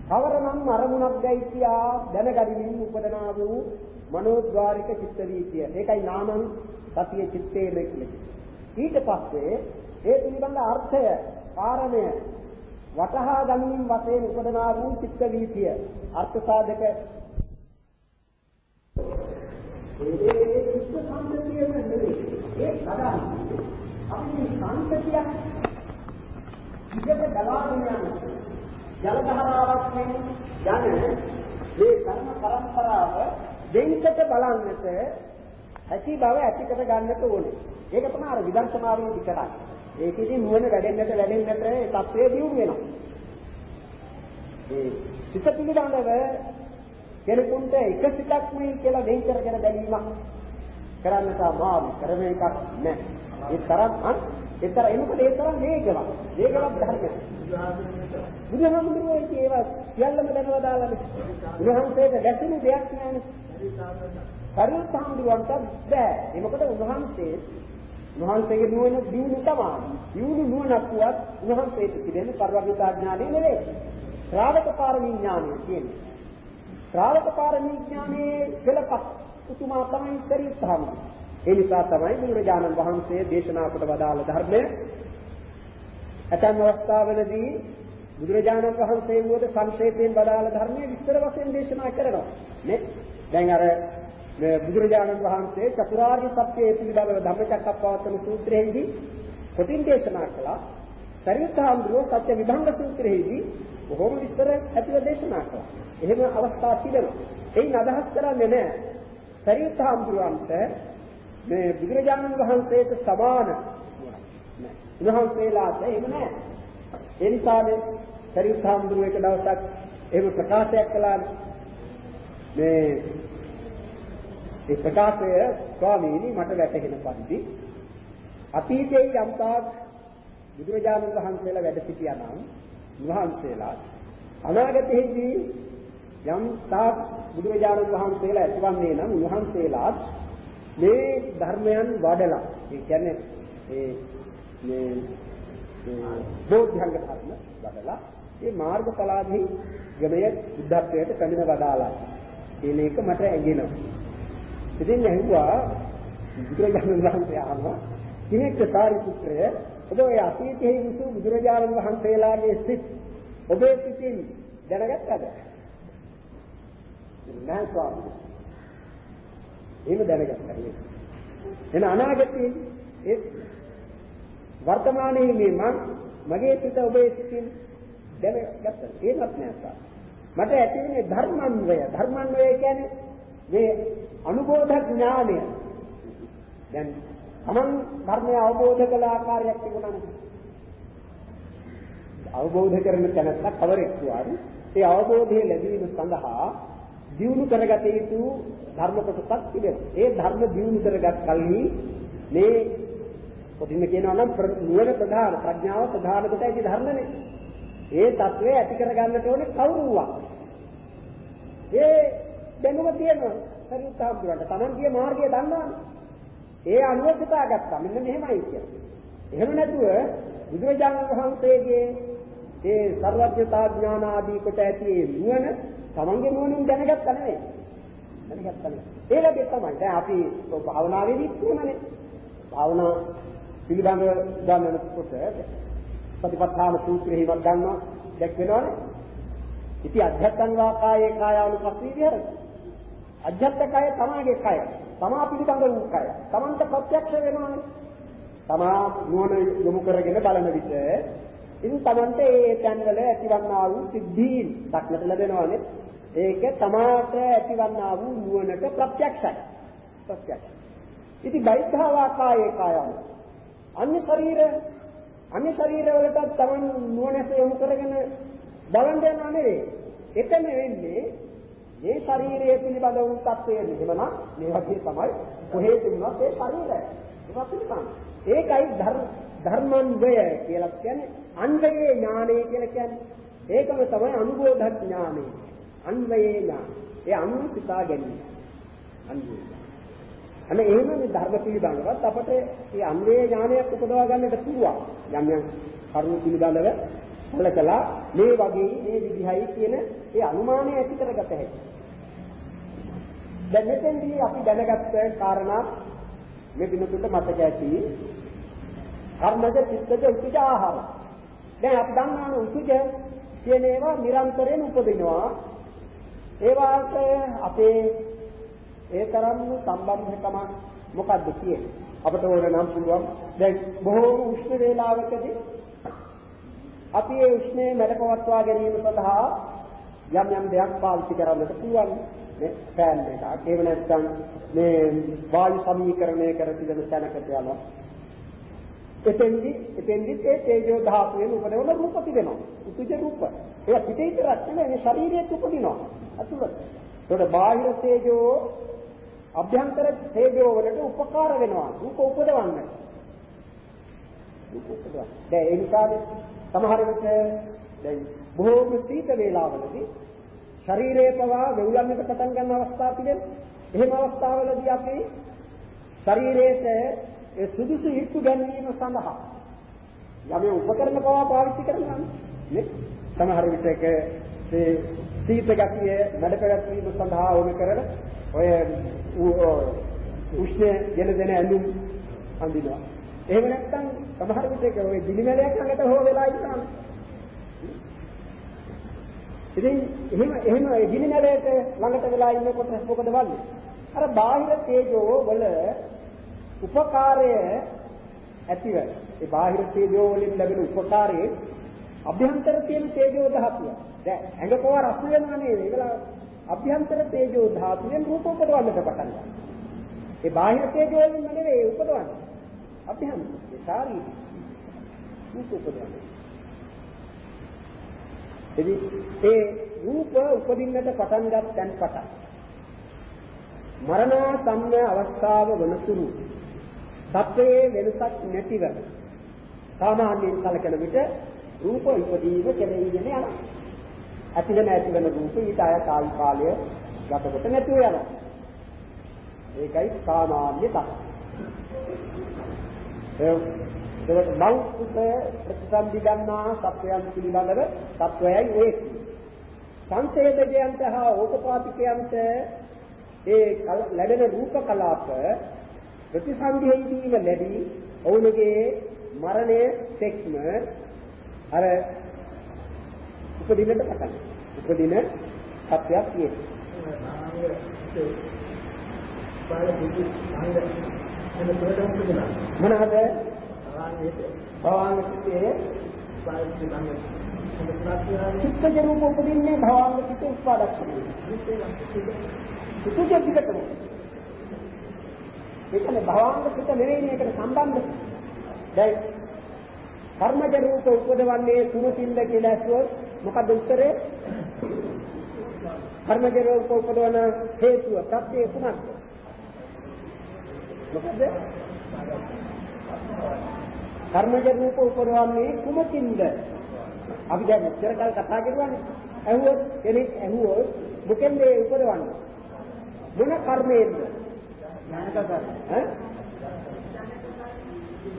කවරනම් අරමුණක් දැයි කියා දැනගනිමින් උපදනා වූ මනෝද්වාරික චිත්ත වීතිය. ඒකයි නාමං සතිය චිත්තේ මෙක්ලේ. ඊට පස්සේ ඒ පිළිබඳ අර්ථය, කාරණය වටහා ගැනීම වශයෙන් උපදනා වූ චිත්ත වීතිය. අර්ථ සාධක ඒ චිත්ත සම්පතියම නෙවෙයි. ඒ සදා අපි සංකතියක් ඉහත ගලාගෙන යනවා. ජල ධාරාවක් වෙන යන මේ කර්ම පරම්පරාව දෙන්කට බලන්නට ඇති බව ඇති කර ගන්නට ඕනේ. ඒක තමයි අර විදර්ශනාවෙන් විතරයි. ඒකෙදි නුවණ වැඩෙන්නට වැඩෙන්නට ඒ தත්ත්වය දියුණු වෙනවා. ඒ සිත පිළිබඳව කෙනෙකුට එක සිතක් මේ කියලා වෙන් කරගෙන බැලීමක් කරන්නට අමාරු කරන එකක් නෑ. ඒ තරම් ඒතර එනකොට ඒ තරම් වේගවත්. වේගවත් ධර්මයක්. බුදුහාමුදුරුවෝ ඒවා සියල්ලම දැනව දාලානේ. උන්වහන්සේට දැසුණු දෙයක් නෑනේ. කරුත් හාමුදුරුවන්ට බෑ. ඒ මොකද උන්වහන්සේ උන්වහන්සේගේ නුවණ දියුණු තමයි. දියුණු නුවණක් වුවත් උන්වහන්සේට තිබෙන සර්වඥතා ඥානෙ නෙවෙයි. ශ්‍රාවක පාරමී ඥානෙ කියන්නේ. ශ්‍රාවක පාරමී ඥානේ පෙළපත් උතුමා තමයි සරියුත් හාමුදුරුවෝ. ඒ නිසා තමයි බුදුරජාණන් වහන්සේ දේශනා කොට වදාළ ධර්මය ඇතැම් අවස්ථාවලදී බුදුරජාණන් වහන්සේ වුවද සංක්ෂේපයෙන් වදාළ ධර්මයේ විස්තර වශයෙන් දේශනා කරනවා. නේ? දැන් අර බුදුරජාණන් වහන්සේ චතුරාර්ය සත්‍යය පිළිබඳව ධම්මචක්කප්පවත්තන සූත්‍රයේදී කොටින් දේශනා කළා. සරියුත්හාමුදුරුව සත්‍ය විභංග සූත්‍රයේදී බොහෝම විස්තර ඇතිව දේශනා කළා. එහෙම අවස්ථා තිබෙනවා. එයින් අදහස් කරන්නේ නැහැ සරියුත්හාමුදුරුවන්ට මේ බුදුරජාණන් වහන්සේට සමාන උන්වහන්සේලාට එහෙම නැහැ. ඒ නිසානේ සරියුත් හාමුදුරුවෝ එක දවසක් එහෙම ප්‍රකාශයක් කළා මේ ඒ ප්‍රකාශය ස්වාමීනි මට වැටහෙන පරිදි අතීතයේ යම්තාක් බුදුරජාණන් වහන්සේලා වැඩ සිටියා නම් උන්වහන්සේලා අනාගතයේදී යම් තාක් බුදුරජාණන් වහන්සේලා ඇතිවන්නේ නම් උන්වහන්සේලා මේ ධර්මයන් වඩලා ඒ කියන්නේ ඒ මේ බෝධිංග ධර්ම වඩලා මේ මාර්ගඵලාදී ගමයේ බුද්ධත්වයට පැමිණ වදාලා කියන එක මට ඇඟෙනවා. ඉතින් ඇහුවා බුදුරජාණන් වහන්සේ අහනවා කෙනෙක් සාරිපුත්‍රය ඔබ ඔය අතීතයේ විසු බුදුරජාණන් වහන්සේලාගේ සිත් ඔබේ සිතින් දැනගත්තද? නෑ ස්වාමී. එහෙම දැනගත්තා නේ. එන අනාගතයේ ඒ වර්තමානයේ මේ මං මගේ සිත ඔබේ සිතින් දැනගත්තා. ඒකත් නෑ ස්වාමී. මට ඇති වෙන්නේ ධර්මන්වය. ධර්මන්වය කියන්නේ මේ අනුබෝධ ඥානය. දැන් තමන් ධර්මය අවබෝධ කළ ආකාරයක් තිබුණානේ. අවබෝධ කරන තැනට කවරෙක් වුණත් ඒ අවබෝධය ලැබීම සඳහා දියුණු කරගත යුතු ධර්ම කොටසක් තිබෙනවා. ඒ ධර්ම දියුණු කරගත් කල්හි මේ කොටින්ම කියනවා නම් නුවණ ප්‍රධාන ප්‍රඥාව ප්‍රධාන කොට ඇති ධර්මනේ. ඒ తත්වය ඇති කරගන්නට ඕනේ කවුරුවක්. ඒ දැනුම තියෙනවා. සරියුත්හාමුදුරන්ට Taman මාර්ගය දන්නවනේ. ඒ අනුව පුතාගත්තා. මෙන්න මෙහෙමයි කියන්නේ. එහෙම නැතුව බුදුරජාණන් වහන්සේගේ ඒ සර්වඥතා ඥාන ආදී කොට ඇති නුවණ තමන්ගේ නුවණින් දැනගත්තා නෙවෙයි. දැනගත්තා නෙවෙයි. ඒ ලැබෙ තමයි. දැන් අපි භාවනාවේදී කියනනේ. භාවනා පිළිබඳව ගන්නකොට සතිපට්ඨාන සූත්‍රෙහිවත් ගන්නවා දැක්වෙනවනේ. ඉති අධ්‍යත්තං වා කායේ කායානුපස්සී විහෙරති. අධ්‍යත්ත කය තමාගේ කය. තමා පිළිබඳ වූ කය. තමන්ට ප්‍රත්‍යක්ෂ වෙනවනේ. තමා නුවණ යොමු කරගෙන බලන විට ඉතින් තමන්ට ඒ තැන්වල ඇතිවන්නා වූ සිද්ධීන් දක්නට ලැබෙනවානේ. ඒක තමාට ඇතිවන්නා වූ නුවණට ප්‍රත්‍යක්ෂයි. ප්‍රත්‍යක්ෂ. ඉතින් බයිද්ධාවා කායේ කායන. අන්‍ය ශරීර අන්‍ය ශරීර වලට තමන් නුවණැස යොමු කරගෙන බලන් යනවා නෙවෙයි. එතන වෙන්නේ මේ ශරීරය පිළිබඳ වූ තත්ත්වය මෙහෙමනම් මේ වගේ තමයි කොහේ තිබුණත් ඒ ශරීරය. ඒක පිළිබඳ. ඒකයි ධර්මන්වය කියලා කියන්නේ අන්වයේ ඥානය කියලා කියන්නේ. ඒකම තමයි අනුබෝධ ඥානය. අන්වයේ ඥාන. ඒ අනුසිතා ගැනීම. අන්වේ. අනේ එහෙම මේ ධර්ම පිළිබඳවත් අපට මේ අන්වේ ඥානයක් උපදවා ගන්නට පුළුවන්. යම් යම් කරුණු පිළිබඳව සැලකලා මේ වගේ මේ විදිහයි කියන ඒ අනුමානය ඇති කරගත හැකියි. දැන් මෙතෙන්දී අපි දැනගත්ත කාරණා මේ දිනතුන්ට මතක ඇති කර්මජ චිත්තජ උපජ ආහාර. දැන් අපි දන්නානේ උපජ කියන ඒවා නිරන්තරයෙන් උපදිනවා. ඒවාට අපේ ඒ තරම් සම්බන්ධකම මොකද්ද කියන්නේ? අපට ඕන නම් පුළුවන් දැන් බොහෝ උෂ්ණ වේලාවකදී අපි ඒ උෂ්ණය මැඩපවත්වා ගැනීම සඳහා යම් යම් දෙයක් පාවිච්චි කරන්නට පුළුවන් නේ ෆෑන් එකක් එහෙම නැත්නම් මේ වායු සමීකරණය කර තිබෙන තැනකට යනවා. එතෙන්දි එතෙන්දි ඒ තේජෝ ධාතුවෙන් උපදවන රූප තිබෙනවා. උතුජ රූප. ඒවා පිටේ විතරක් නෙමෙයි මේ ශරීරයේත් උපදිනවා. අතුලත් ඒකට බාහිර තේජෝ අභ්‍යන්තර තේජෝ වලට උපකාර වෙනවා. රූප උපදවන්න. රූප උපදවන්න. දැන් ඒ නිසා සමහර විට දැන් බොහෝම සීත වේලාවලදී ශරීරයේ පවා වෙවුලන්නට පටන් ගන්න අවස්ථා තිබෙනවා. එහෙම අවස්ථාවලදී අපි ශරීරයට ඒ සුදුසු ඉක්තු ගැනීම සඳහා යම් උපකරණ පවා පාවිච්චි කරනවා නේ. සමහර විටක ඒ සීත ගතිය වැඩ පැවැත්වීම සඳහා වුණ කරන ඔය උෂ්ණ ජල දෙන ඇඳුම් අඳිනවා. එහෙම නැත්නම් සමහර විටක ඔය දිලිමැලයක් ළඟට හෝ වෙලා ඉන්නවා. ඉතින් එහෙම එහෙම ඒ ගිනිනැලයට ළඟට වෙලා ඉන්නකොට මොකද වෙන්නේ? අර බාහිර තේජෝ වල උපකාරය ඇතිව ඒ බාහිර තේජෝ වලින් ලැබෙන උපකාරයේ අභ්‍යන්තර තියෙන තේජෝ ධාතුව. දැන් ඇඟකව රස්න වෙනවා නේද? ඒකලා අභ්‍යන්තර තේජෝ ධාතුවෙන් රූප උපදවන්නට පටන් ගන්නවා. ඒ බාහිර තේජෝ වලින් නෙවෙයි උපදවන්නේ. අභ්‍යන්තර ඒ ශාරීරික රූප උපදවන්නේ. ඉතින් ඒ රූප උපදින්නට පටන් ගන්නත් පටන් මරණාසන්න අවස්ථාව වනතුරු සත්‍යයේ වෙනසක් නැතිව සාමාන්‍යයෙන් කලකන විට රූප ඉපදීම කෙරෙහිගෙන යනවා. ඇතිවෙන ඇතිවෙන රූප ඊට අය කාල කාලය ගතකොට නැතුව යනවා. ඒකයි සාමාන්‍ය තත්ත්වය. ඒකට මෞඛුස ප්‍රතිසන්දි ගන්නා සත්‍යයන් පිළිබඳව තත්වයයි ඔය සංසේදකයන්ට හා ඕපපාතිකයන්ට ඒ ලැබෙන රූප කලාප ප්‍රතිසන්දිෙහිදීම ලැබී ඔවුන්ගේ මරණය තෙක්ම අර උපදිනට පටන් උපදින සත්‍යයක් තියෙනවා මොනවාද භවංග සිතේ චිත්තජ රූප උපදින්නේ භවංග සිතේ උත්පාදක් චිත්තජ පිටතම ඒකනේ භවංග සිත නෙවෙයි මේකට සම්බන්ධ. දැන් කර්මජ රූප උපදවන්නේ කුමකින්ද කියලා ඇසුවොත් මොකද උත්තරේ? කර්මජ රූප උපදවන හේතුව ප්‍රත්‍යය කුමක්ද? මොකද? කර්මජ රූප උපදවන්නේ කුමකින්ද අපි දැන් මෙච්චර කල් කතා කරුවානේ ඇහුවොත් කෙනෙක් ඇහුවොත් මොකෙන්ද ඒ උපදවන්නේ මොන කර්මයෙන්ද ඥානක කර්ම ඈ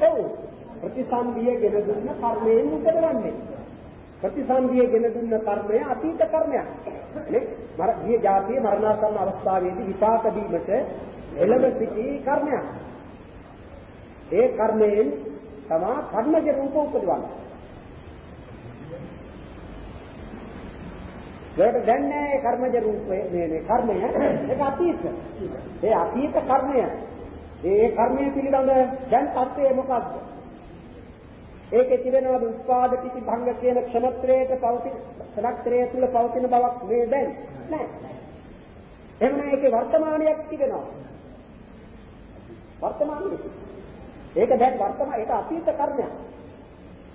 ඔව් ප්‍රතිසන්දිය ගෙන දුන්න කර්මයෙන් උපදවන්නේ. ප්‍රතිසන්දිය ගෙන දුන්න කර්මය අතීත කර්මයක්. නේ? මර ගිය જાතියේ මරණාසන්න අවස්ථාවේදී විපාක දීමට එළඹ සිටි කර්මයක්. ඒ කර්මයෙන් තමා කර්මජ රූප උපදවන්නේ. ඒකට දැන් නෑ කර්මජ රූපය මේ මේ කර්මය ඒක අතීත. ඒ අතීත කර්මය. ඒ කර්මය පිළිබඳ දැන් තත්ත්වය මොකක්ද? ඒකේ තිබෙනවද උත්පාද පිටි භංග කියන ක්ෂණත්‍රයේට පවතින ක්ෂණත්‍රය තුල පවතින බවක් මේ දැන් නැහැ. එහෙම නැහැ ඒකේ වර්තමානයක් තිබෙනවා. වර්තමානයේ. ඒක දැන් වර්තමාන ඒක අතීත කර්මයක්.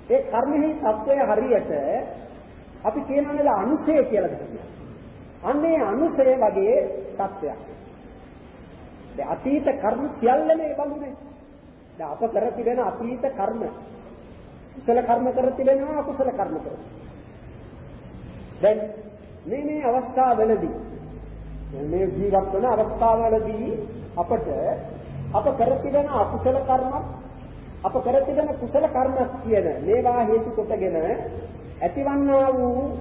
ඒ කර්මෙහි తත්වය හරියට අපි කියනවා නේද අනුසය කියලා දෙන්නේ. අන්නේ අනුසය වගේ తත්වයක්. දැන් අතීත කර්ම සියල්ලම ඒ බඳුනේ. දැන් අප කර තිබෙන අතීත කර්ම කුසල කර්ම කර තිබෙනවා අකුසල කර්ම කර. දැන් මේ මේ අවස්ථාවවලදී මේ ජීවත් වන අවස්ථාවවලදී අපට අප කර තිබෙන අකුසල කර්ම අප කර තිබෙන කුසල කර්ම කියන මේවා හේතු කොටගෙන ඇතිවන්නා වූ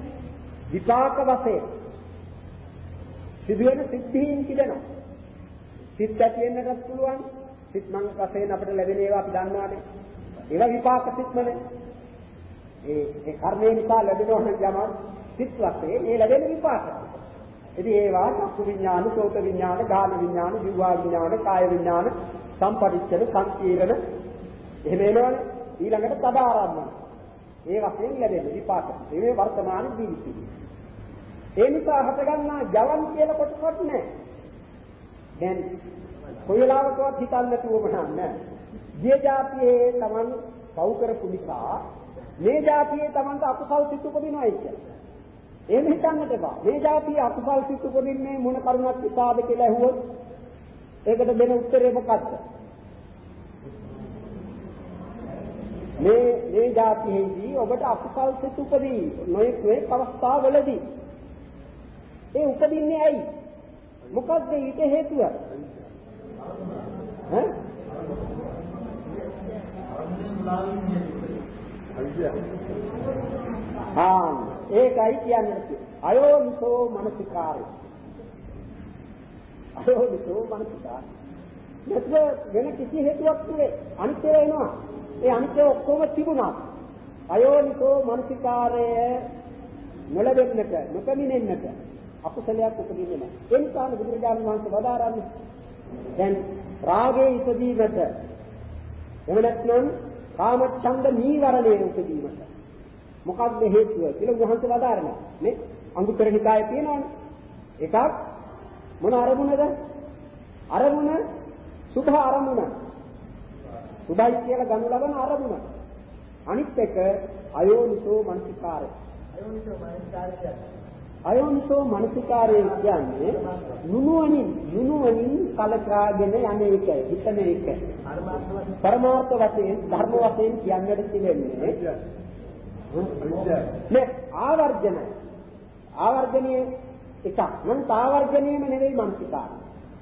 විපාක වශයෙන් සිදුවෙන සිද්ධීන් තිබෙනවා. සිත් ඇති වෙන්නටත් පුළුවන්. සිත් මං වශයෙන් අපිට ලැබෙන ඒවා අපි දන්නවානේ. ඒවා විපාක සිත්මනේ. ඒ ඒ කර්මය නිසා ලැබෙනවා නම් යමක් සිත් වශයෙන් ඒ ලැබෙන විපාක. ඉතින් ඒවා චක්කු විඥාන, සෝත විඥාන, ගාන විඥාන, ජීවා විඥාන, කාය විඥාන, සම්පටිච්ඡන, සංකීර්ණ එහෙම එනවනේ. ඊළඟට තදාරම්මන. ඒ වශයෙන් ලැබෙන විපාක. මේ වර්තමාන ජීවිතේ. ඒ නිසා හටගන්නා ජවන් කියලා කොටසක් නැහැ. දැන් කොයි වෙලාවකවත් හිතන්නට උවමනා නැහැ. ගිය જાතියේ Taman පව් කරපු නිසා මේ જાතියේ Tamanට අකුසල් සිත් උපදිනවායි කියලා. එහෙම හිතන්නට එපා. මේ જાතියේ අකුසල් සිත් උපදින්නේ මොන කරුණක් නිසාද කියලා ඇහුවොත් ඒකට දෙන උත්තරේ මොකක්ද? මේ මේ જાතියේදී ඔබට අකුසල් සිත් උපදී නොයෙක් වේ අවස්ථාවලදී ඒ උපදින්නේ ඇයි? මොකක්ද ඊට හේතුව? ඈ ආ ඒකයි කියන්නේ. අයෝනිසෝ මනසිකාරය. අයෝනිසෝ මනසිකාරය. නැත්නම් වෙන කිසි හේතුවක් නෙවෙයි. අනිත්‍ය වෙනවා. ඒ අනිත්‍ය ඔක්කොම තිබුණා. අයෝනිසෝ මනසිකාරය නොලැබෙන්නට නොකමිනෙන්නට අකුසලයක් උපදින්නේ නැහැ. ඒ නිසා බුදුරජාණන් වහන්සේ වදාරන්නේ දැන් රාගයේ ඉපදීමට එහෙම නැත්නම් කාමච්ඡන්ද නීවරණයේ උපදීමට. මොකක්ද හේතුව කියලා උන්වහන්සේ වදාරනවා නේ අංගුත්තර නිකායේ තියෙනවනේ. එකක් මොන අරමුණද? අරමුණ සුභ අරමුණ. සුභයි කියලා ගනු ලබන අරමුණ. අනිත් එක අයෝනිසෝ මනසිකාරය. අයෝනිසෝ මනසිකාරය අයෝනිසෝ මනසිකාරය කියන්නේ නුනුවණින් නුනුවණින් කලකාගෙන යන එකයි හිතන එක. පරමාර්ථ වශයෙන්. ධර්ම වශයෙන් කියන්නට තිබෙන්නේ නේ ආවර්ජන ආවර්ජනයේ එකක් නම් ආවර්ජනයේම නෙවෙයි මනසිකාරය.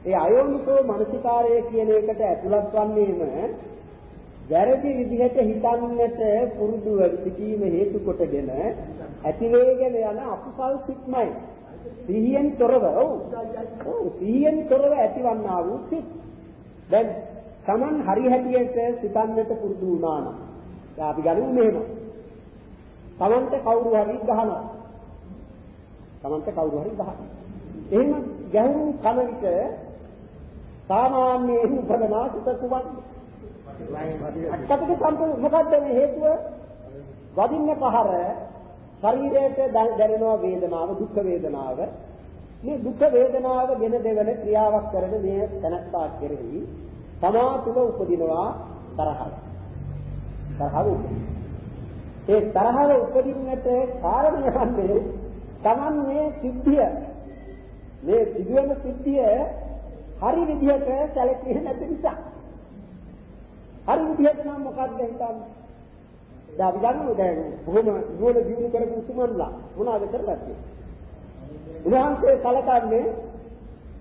ඒ අයෝනිසෝ මනසිකාරය කියන එකට ඇතුළත් වන්නේම වැරදි විදිහට හිතන්නට පුරුදුව සිටීම හේතු කොටගෙන ඇතිවේගෙන යන අකුසල් සිත්මයි. සිහියෙන් තොරව ඔව් ඔව් සිහියෙන් තොරව ඇතිවන්නා වූ සිත්. දැන් Taman හරි හැටියට සිතන්නට පුරුදු වුණා නම් දැන් අපි ගනිමු මෙහෙම. Tamanට කවුරු හරි ගහනවා. Tamanට කවුරු හරි ගහනවා. එහෙම ගැහුණු කන විට සාමාන්‍යයෙන් උපදනා සිත කුමක්ද? අට්ටක සම්පූර්ණ මොකද්ද මේ හේතුව? වදින්න පහර ශරීරයට දැනෙනවා වේදනාව දුක් වේදනාව මේ දුක් වේදනාව ගෙන දෙවන ක්‍රියාවක් කරන මේ තනස්සා කෙරෙහි තමා තුළ උපදිනවා තරහව තරහව ඒ තරහව උපදින්නට කාරණය වන්නේ Taman මේ සිද්ධිය මේ සිදුවෙන සිද්ධිය හරි විදිහට සැලකෙන්නේ නැති නිසා. හරි විදිහට නම් මොකක්ද හිතන්නේ? දැන් අපි දන්නව දැන් බොහොම නුවණ දියුණු කරපු උතුමන්ලා මොනවද කරලා තියෙන්නේ උන්වහන්සේ සලකන්නේ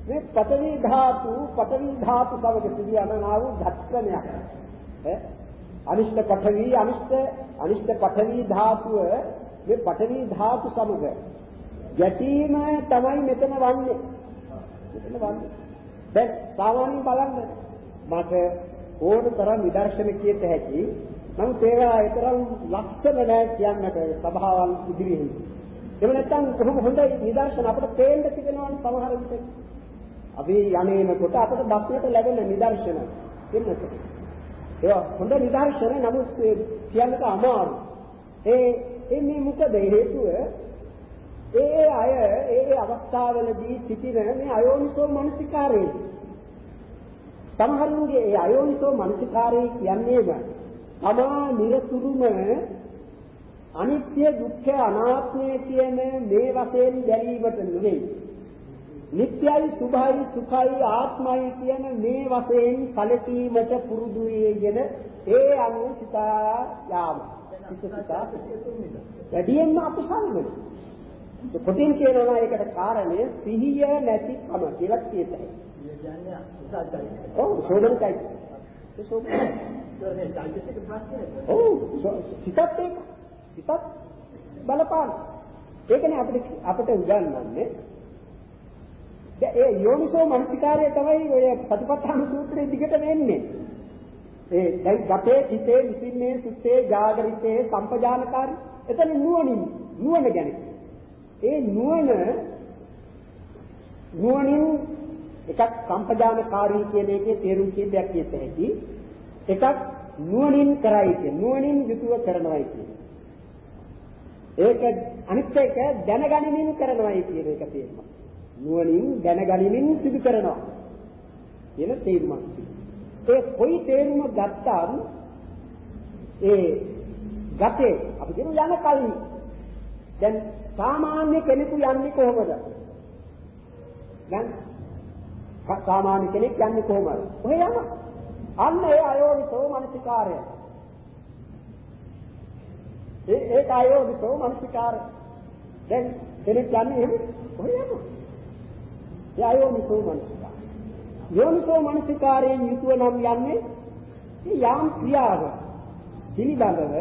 මේ පඨවි ධාතු පඨවි ධාතු සමග සිදුවනා වූ ධක්කමයක් ඈ? අනිෂ්ඨ පඨවි අනිෂ්ඨ අනිෂ්ඨ පඨවි ධාතුව මේ පඨවි ධාතු සමග ගැටීම තමයි මෙතන වන්නේ මෙතන වන්නේ දැන් සාමාන්‍යයෙන් බලන්න මට ඕන තරම් නිදර්ශන කියත හැකි නමුත් ඒවා ඒතරම් ලස්සන නෑ කියන්නට සභාවල් ඉදිරියේ. එහෙම නැත්නම් කොහොම හොඳ නිදර්ශන අපිට පේන්න තිබෙනවනේ සමහර විට. අපි යන්නේනකොට අපිට දක්නට ලැබෙන නිදර්ශන එන්නට. ඒවා හොඳ නිදර්ශන නමුත් කියන්නට අමාරු. ඒ එන්නේ මොකද හේතුව ඒ අය ඒ අවස්ථාවලදී සිටින මේ අයෝනිසෝ මනසිකාරයේ සමහරුන්ගේ ඒ අයෝනිසෝ මනසිකාරයේ කියන්නේම තමා නිරතුරුම අනිත්‍ය දුක්ඛ අනාත්මය කියන මේ වශයෙන් දැරීමට නෙවෙයි. නිට්ටයයි සුභයි සුඛයි ආත්මයි කියන මේ වශයෙන් සැලකීමට පුරුදු වේගෙන ඒ අනුව සිතා යාම. සිතා වැඩියෙන්ම අකුසල් වෙන. කොටින් කියනවා ඒකට කාරණය සිහිය නැතිකම කියලා කියතයි. ඔව් සෝදනකයි. ඒ සෝදනකයි. ඔව් සිතත් ඒක සිතත් බලපාන ඒකනේ අපිට අපිට උගන්වන්නේ දැන් ඒ යෝනිසෝ මනසිකාරය තමයි ඔය සතිපට්ඨාන සූත්‍රයේ දිගට වෙන්නේ ඒ දැන් ගතේ හිතේ විසින්නේ සුත්තේ ජාගරිතේ සම්පජානකාරී එතන නුවණින් නුවණ ගැන ඒ නුවණ නුවණින් එකක් සම්පජානකාරී කියන එකේ තේරුම් කීපයක් කියත හැකි එකක් නුවණින් කරයි කියන්නේ නුවණින් යුතුව කරනවායි කියන්නේ. ඒක අනිත් එක දැනගනිමින් කරනවායි කියන එක තේරුම. නුවණින් දැනගනිමින් සිදු කරනවා කියන තේරුමක් ඒ කොයි තේරුම ගත්තත් ඒ ගතේ අපි කියන යන කලින් දැන් සාමාන්‍ය කෙනෙකු යන්නේ කොහොමද? දැන් සාමාන්‍ය කෙනෙක් යන්නේ කොහොමද? ඔය යනවා අන්න ඒ අයෝනිසෝ මනසිකාරය. ඒ ඒක අයෝනිසෝ මනසිකාරය. දැන් කෙනෙක් යන්නේ එහෙම කොහෙ යනවා? ඒ අයෝනිසෝ මනසිකාරය. යෝනිසෝ මනසිකාරයෙන් යුතුව නම් යන්නේ මේ යාම් ක්‍රියාව පිළිබඳව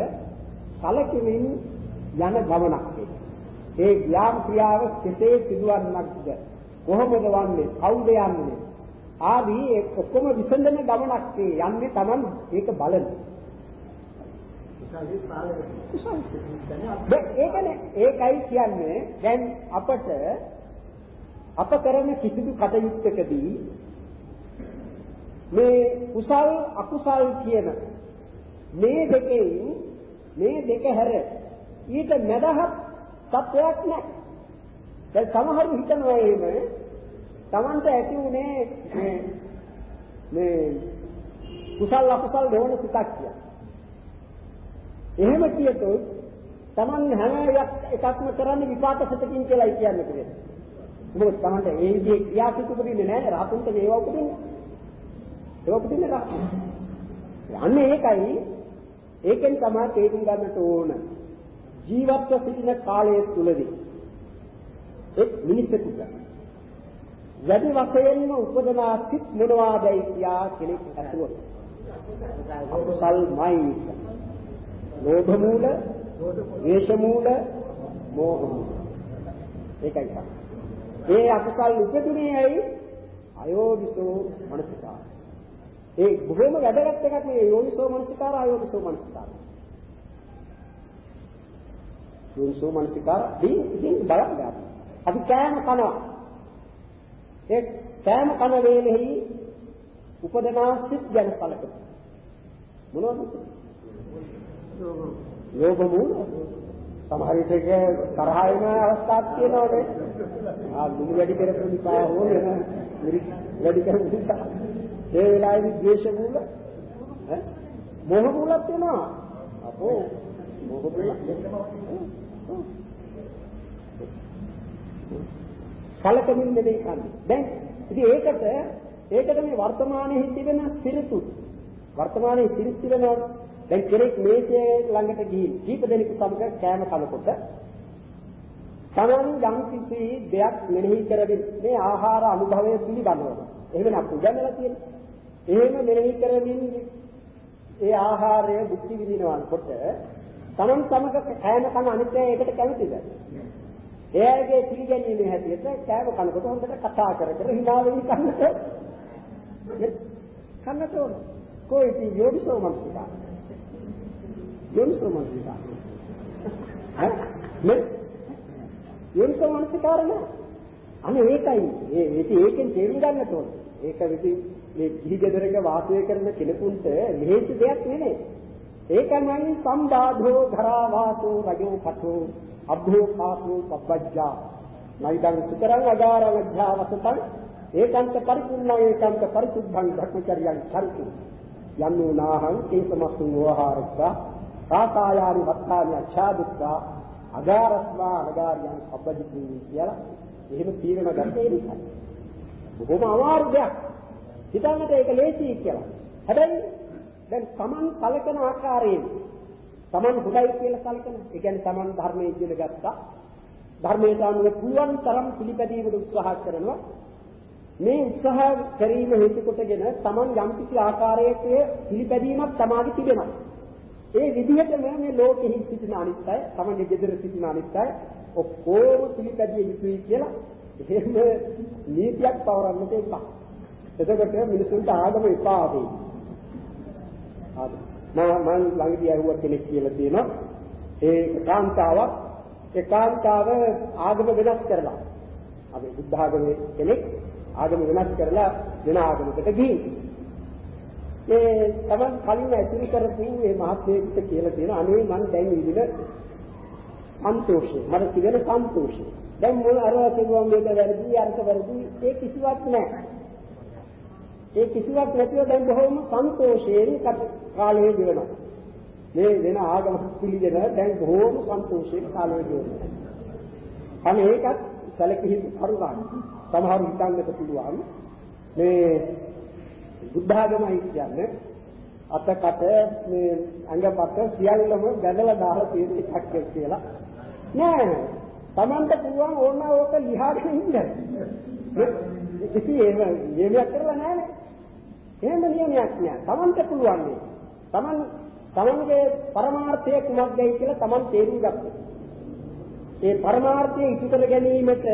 කලකිරීම යන ගමනක් ඒ යාම් ක්‍රියාව කෙසේ සිදුවන්නක්ද? කොහොමද වන්නේ? කවුද යන්නේ? ආදී ඒ ඔක්කොම විසඳන ගමනක් යන්නේ Taman ඒක බලන. ඒකනේ ඒකයි කියන්නේ දැන් අපට අප කරන කිසිදු කටයුත්තකදී මේ කුසල් අකුසල් කියන මේ දෙකෙන් මේ දෙක හැර ඊට මැදහත් තත්වයක් නැහැ. දැන් සමහරු හිතනවා එහෙම Tamanta ඇති උනේ මේ මේ කුසල අකුසල දෙවන සිතක් කියලා. එහෙම කියතොත් Taman හැම එකක්ම කරන්නේ විපාක සතකින් කියලායි කියන්නේ කියලා. මොකද Tamanta ඒ විදිහේ ක්‍රියාසිත උපදින්නේ නැහැ රහතුන්ට මේවා උපදින්නේ. ඒවා උපදින්නේ රහතුන්. අන්න ඒකයි ඒකෙන් තමයි තේරුම් ගන්නට ඕන. ජීවත්ව සිටින කාලය තුලදී එක් මිනිසෙකුට වැඩි වශයෙන්ම උපදනා සිත් මොනවාදයි කියා කෙනෙක් අසුවොත් අකුසල්මයි ලෝභ මූල, ද්වේෂ මූල, මෝහ මූල. ඒකයි තමයි. ඒ අකුසල් උපදිනේ ඇයි? අයෝනිසෝ මනසිකාර. ඒ බොහොම වැදගත් එකක් මේ යෝනිසෝ මනසිකාර අයෝනිසෝ මනසිකාර. යෝනිසෝ මනසිකාර දී ඉතින් බලන්න. අපි කෑම කනවා. ඒ කෑම කන වේලෙහි උපදනා සිත් ගැන කලකට. මොනවද? ලෝභ මූල. සමහර විටක තරහ වෙන අවස්ථාවක් තියෙනවානේ. ආ දුරු වැඩි කරපු නිසා හෝ වෙන මිරිස් වැඩි කරපු නිසා ඒ වෙලාවේදී ද්වේෂ මූල ඈ මෝහ මූලක් වෙනවා. අපෝ මෝහ මූල සලකමින් නෙමෙයි කන්නේ. දැන් ඉතින් ඒකට ඒකට මේ වර්තමානයේ තිබෙන ස්ථිරතු වර්තමානයේ සිරිත් තිබෙනවා දැන් කෙනෙක් මේසේ ළඟට ගිහින් කීප දෙනෙකු සමග කෑම කනකොට තමන් යම් කිසි දෙයක් මෙනෙහි කරමින් මේ ආහාර අනුභවය පිළිබඳව එහෙම නක් උගන්වලා තියෙන්නේ. එහෙම මෙනෙහි කරමින් ඒ ආහාරය බුද්ධි විඳිනවනකොට තමන් සමග කෑම කන අනිත් අය ඒකට කැමතිද? එයාගේ පිළිගැනීමේ හැටියට කෑම කනකොට හොඳට කතා කර කර hina වෙවි කන්නට කන්නට ඕන. කොයිති යෝනිසෝ මනසිකා. යෝනිසෝ මනසිකා. ඈ නේ යෝනිසෝ මනසිකාර නෑ. අනේ ඒකයි. ඒ ඒක ඒකෙන් තේරුම් ගන්නට ඕන. ඒක විදිහ මේ කිහි ගෙදරක වාසය කරන කෙනෙකුට ලෙහෙසි දෙයක් නෙමෙයි. ඒකමයි සම්බාධෝ ධරා වාසෝ රජෝ පඨෝ අබ්භෝ කාසෝ පබ්බජ්ජා නයිදං සුතරං අගාරං අධ්‍යාවසතං ඒකාන්ත පරිපූර්ණ ඒකාන්ත පරිසුද්ධං භක්මචර්යං චරිතු යන්නෝ නාහං කේසමස්සු වහාරක්ඛා සාකායාරි වත්තානි අච්ඡාදුක්ඛා අගාරස්මා අගාරියන් පබ්බජ්ජු කියලා එහෙම තීරණ ගන්න ඒ නිසා. බොහොම අමාරු දෙයක්. හිතන්නට ඒක ලේසි කියලා. හැබැයි දැන් Taman සලකන ආකාරයෙන් Taman හොඳයි කියලා සලකන ඒ කියන්නේ Taman ධර්මයේ ඉගෙන ගත්තා. ධර්මයට අනුව පුළුවන් තරම් පිළිපැදීමට උත්සාහ කරනවා. මේ උත්සාහ කිරීම හේතු කොටගෙන Taman යම්කිසි ආකාරයක පිළිපැදීමක් තමාගේ තිබෙනවා. ඒ විදිහටම මේ ලෝකෙහි සිටින අනිත් අය, Tamanගේ ගෙදර සිටින අනිත් අය ඔක්කොම පිළිපැදිය යුතුයි කියලා එහෙම නීතියක් පවරන්නට එපා. එතකොට මිනිසුන්ට ආගම එපා වෙයි. ආද මම මම ළඟදී අහුව කෙනෙක් කියලා තියෙනවා ඒ කාන්තාවක් ඒ කාන්තාව ආගම වෙනස් කරලා අපි බුද්ධ ආගමේ කෙනෙක් ආගම වෙනස් කරලා වෙන ආගමකට ගිහින් මේ තමන් කලින් ඇසුරු කරපු මේ මහත්මයෙකුට කියලා තියෙන අනේ මං දැන් ඉවිල සන්තෝෂය. මට තිබෙන සන්තෝෂය. දැන් මොන අරවා කිව්වම මේක වැරදි අර්ථ වැරදි ඒ කිසිවක් නැහැ. ඒ කිසිවක් නැතිව දැන් බොහොම සන්තෝෂයෙන් කාලය ගෙවනවා මේ වෙන ආගමක් පිළිගෙන දැන් බොහොම සන්තෝෂයෙන් කාලය ගෙවනවා අනේ ඒකත් සැලකිලි කරුණාවක් සමහරු හිතන්නට පුළුවන් මේ බුද්ධ ආගමයි කියන්නේ අතකට මේ අංගපත සියල්ලම බැඳලා දාලා තියෙන එකක් කියලා. නෑ. Tamanta පුළුවන් ඕන ඕක ලියාගෙන ඉන්න. කිසි එහෙම නියමයක් කරලා නෑනේ. එහෙම නියමයක් නෑ. Tamanta පුළුවන් මේ. Taman Tamanගේ පරමාර්ථය කුමක්දයි කියලා Taman තේරුම් ගත්තා ඒ පරමාර්ථය ඉටු කර ගැනීමට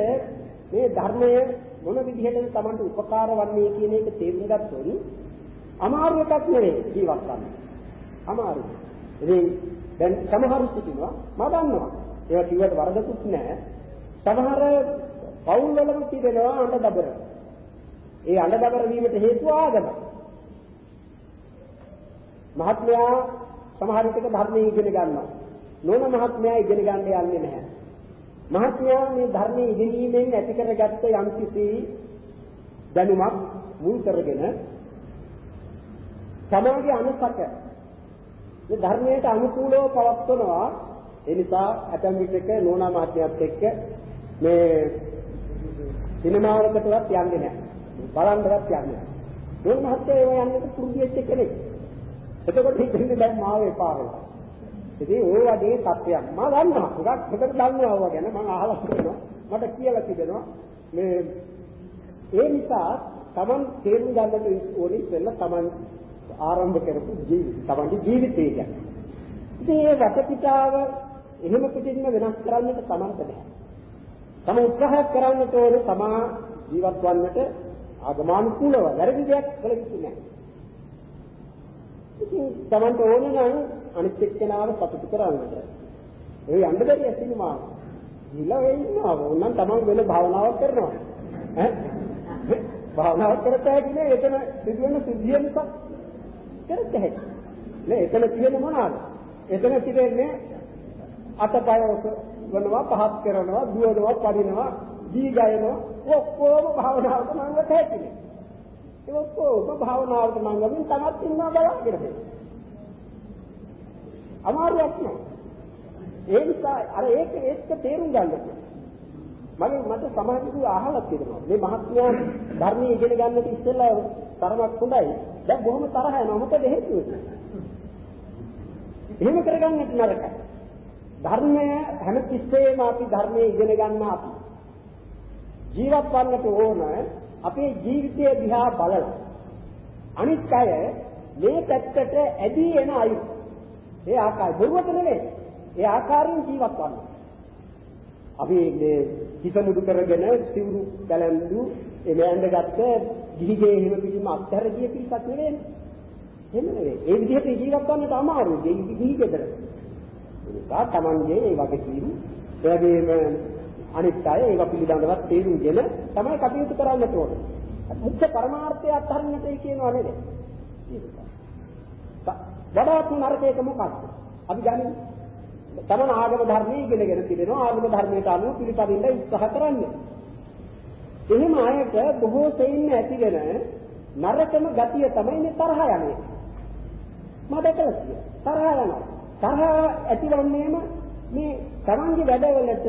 මේ ධර්මය මොන විදිහටද Tamanට උපකාර වන්නේ කියන එක තේරුම් ගත්තොත් අමාරු එකක් නෙවෙයි ජීවත් වෙන්න. අමාරු. ඉතින් දැන් සමහරු සිටිනවා මම දන්නවා. ඒවා කිව්වට වරදකුත් නැහැ. සමහර පවුල් වලම තිබෙනවා අඬ දබර. ඒ අඬ දබර වීමට හේතුව ආගම. මහත්මයා සමහර විටක ධර්මයේ ඉගෙන ගන්නවා. නෝන මහත්මයා ඉගෙන ගන්න යන්නේ නැහැ. මහත්මයා මේ ධර්මයේ ඉගෙනීමෙන් ඇති කරගත්ත යම්කිසි දැනුමක් මුල් කරගෙන සමාජයේ අනුසක මේ ධර්මයට අනුකූලව පවත්වනවා. ඒ නිසා ඇතැම් විටක නෝනා මහත්මයාත් එක්ක මේ සිනමාවකටවත් යන්නේ නැහැ. බලන්නවත් යන්නේ නැහැ. නෝනා මහත්මයා ඒව යන්නට පුරුදු වෙච්ච කෙනෙක්. එතකොට හිතන්නේ දැන් මාව එපා වෙලා. ඉතින් ওই වගේ තත්ත්වයක් මම දන්නවා. හුඟක් හොඳට දන්නවා ඔවා ගැන මම අහලා තියෙනවා. මට කියලා තිබෙනවා මේ ඒ නිසා Taman තේරුම් ගන්නට ඕනේ ඉස්සෙල්ලා Taman ආරම්භ කරපු ජීවිත Tamanගේ ජීවිතය ගැන. ඉතින් මේ වටපිටාව එහෙම පිටින්ම වෙනස් කරන්නට Tamanට බෑ. තම උත්සාහ කරන්නට ඕනේ තමා ජීවත් වන්නට ආගමානුකූලව වැරදි දෙයක් කළ යුතු නැහැ. ඉතින් Tamanට ඕන නම් අනිත් එක්කෙනාව සතුටු කරන්නට. ඒ යන්න බැරි සිනමා. ගිහලා ඒ ඉන්නවා. ඕනනම් Taman වෙන භාවනාවක් කරනවා. ඈ භාවනාවක් කරත් හැකිනේ එතන සිදුවෙන සිද්ධිය නිසා කරත් හැකියි. නේ එතන තියෙන මොනවාද? එතන තිබෙන්නේ අතපය වනවා පහත් කරනවා දුවනවා පදිනවා දී ගයනවා ඔක්කොම භාවනාවට මංගත හැකිනේ. ඒ ඔක්කොම භාවනාවට මංගමින් තමත් ඉන්නවා බලාගෙන ඉන්නේ. අමාරුවක් නෑ. ඒ නිසා අර ඒක ඒක තේරුම් ගන්න මම මට සමාජිකව අහලා තියෙනවා. මේ මහත්මයා ධර්මයේ ඉගෙන ගන්නට ඉස්සෙල්ලා තරමක් හොඳයි. දැන් බොහොම තරහ යනවා. මොකද හේතුව? එහෙම කරගන්නට නරකයි. ධර්මය හැමතිස්සෙම අපි ධර්මයේ ඉගෙන ගන්න අපි. ජීවත් වන්නට ඕන අපේ ජීවිතය දිහා බලලා. අනිත් අය මේ පැත්තට ඇදී එන අය. ඒ ආකාරය බොරුවට නෙවෙයි. ඒ ආකාරයෙන් ජීවත් වන්න. අපි මේ හිත මුදු කරගෙන සිවුරු කැලඳු එමෙ ඇඳගත්ත ගිහිගේ එහෙම පිටිම අත්හැර ගිය පිරිසක් නෙවෙයි. එහෙම නෙවෙයි. ඒ විදිහට ජීවත් වන්නට අමාරුයි. ගිහි ගෙදර. ඒ නිසා Tamange ඒ වගකීම් එවැගේම අනිත් අය ඒවා පිළිබඳව තේරුම්ගෙන තමයි කටයුතු කරන්නට ඕනේ. මුඛ්‍ය පරමාර්ථය අත්හරින්නටයි කියනවා නේද? වඩාත් නරකයක මොකක්ද? අපි ගන්නේ තමන ආගම ධර්මයේ ඉගෙනගෙන තිබෙනවා ආගම ධර්මයට අනුව පිළිපදින්න උත්සාහ කරන්නේ. එහෙම අයට බොහෝ සෙයින් ඇතිවෙන නරකම ගතිය තමයි මේ තරහ යන්නේ. මම දැකලා තියෙනවා. තරහ යනවා. තරහ ඇතිවන්නේම මේ තමන්ගේ වැඩවලට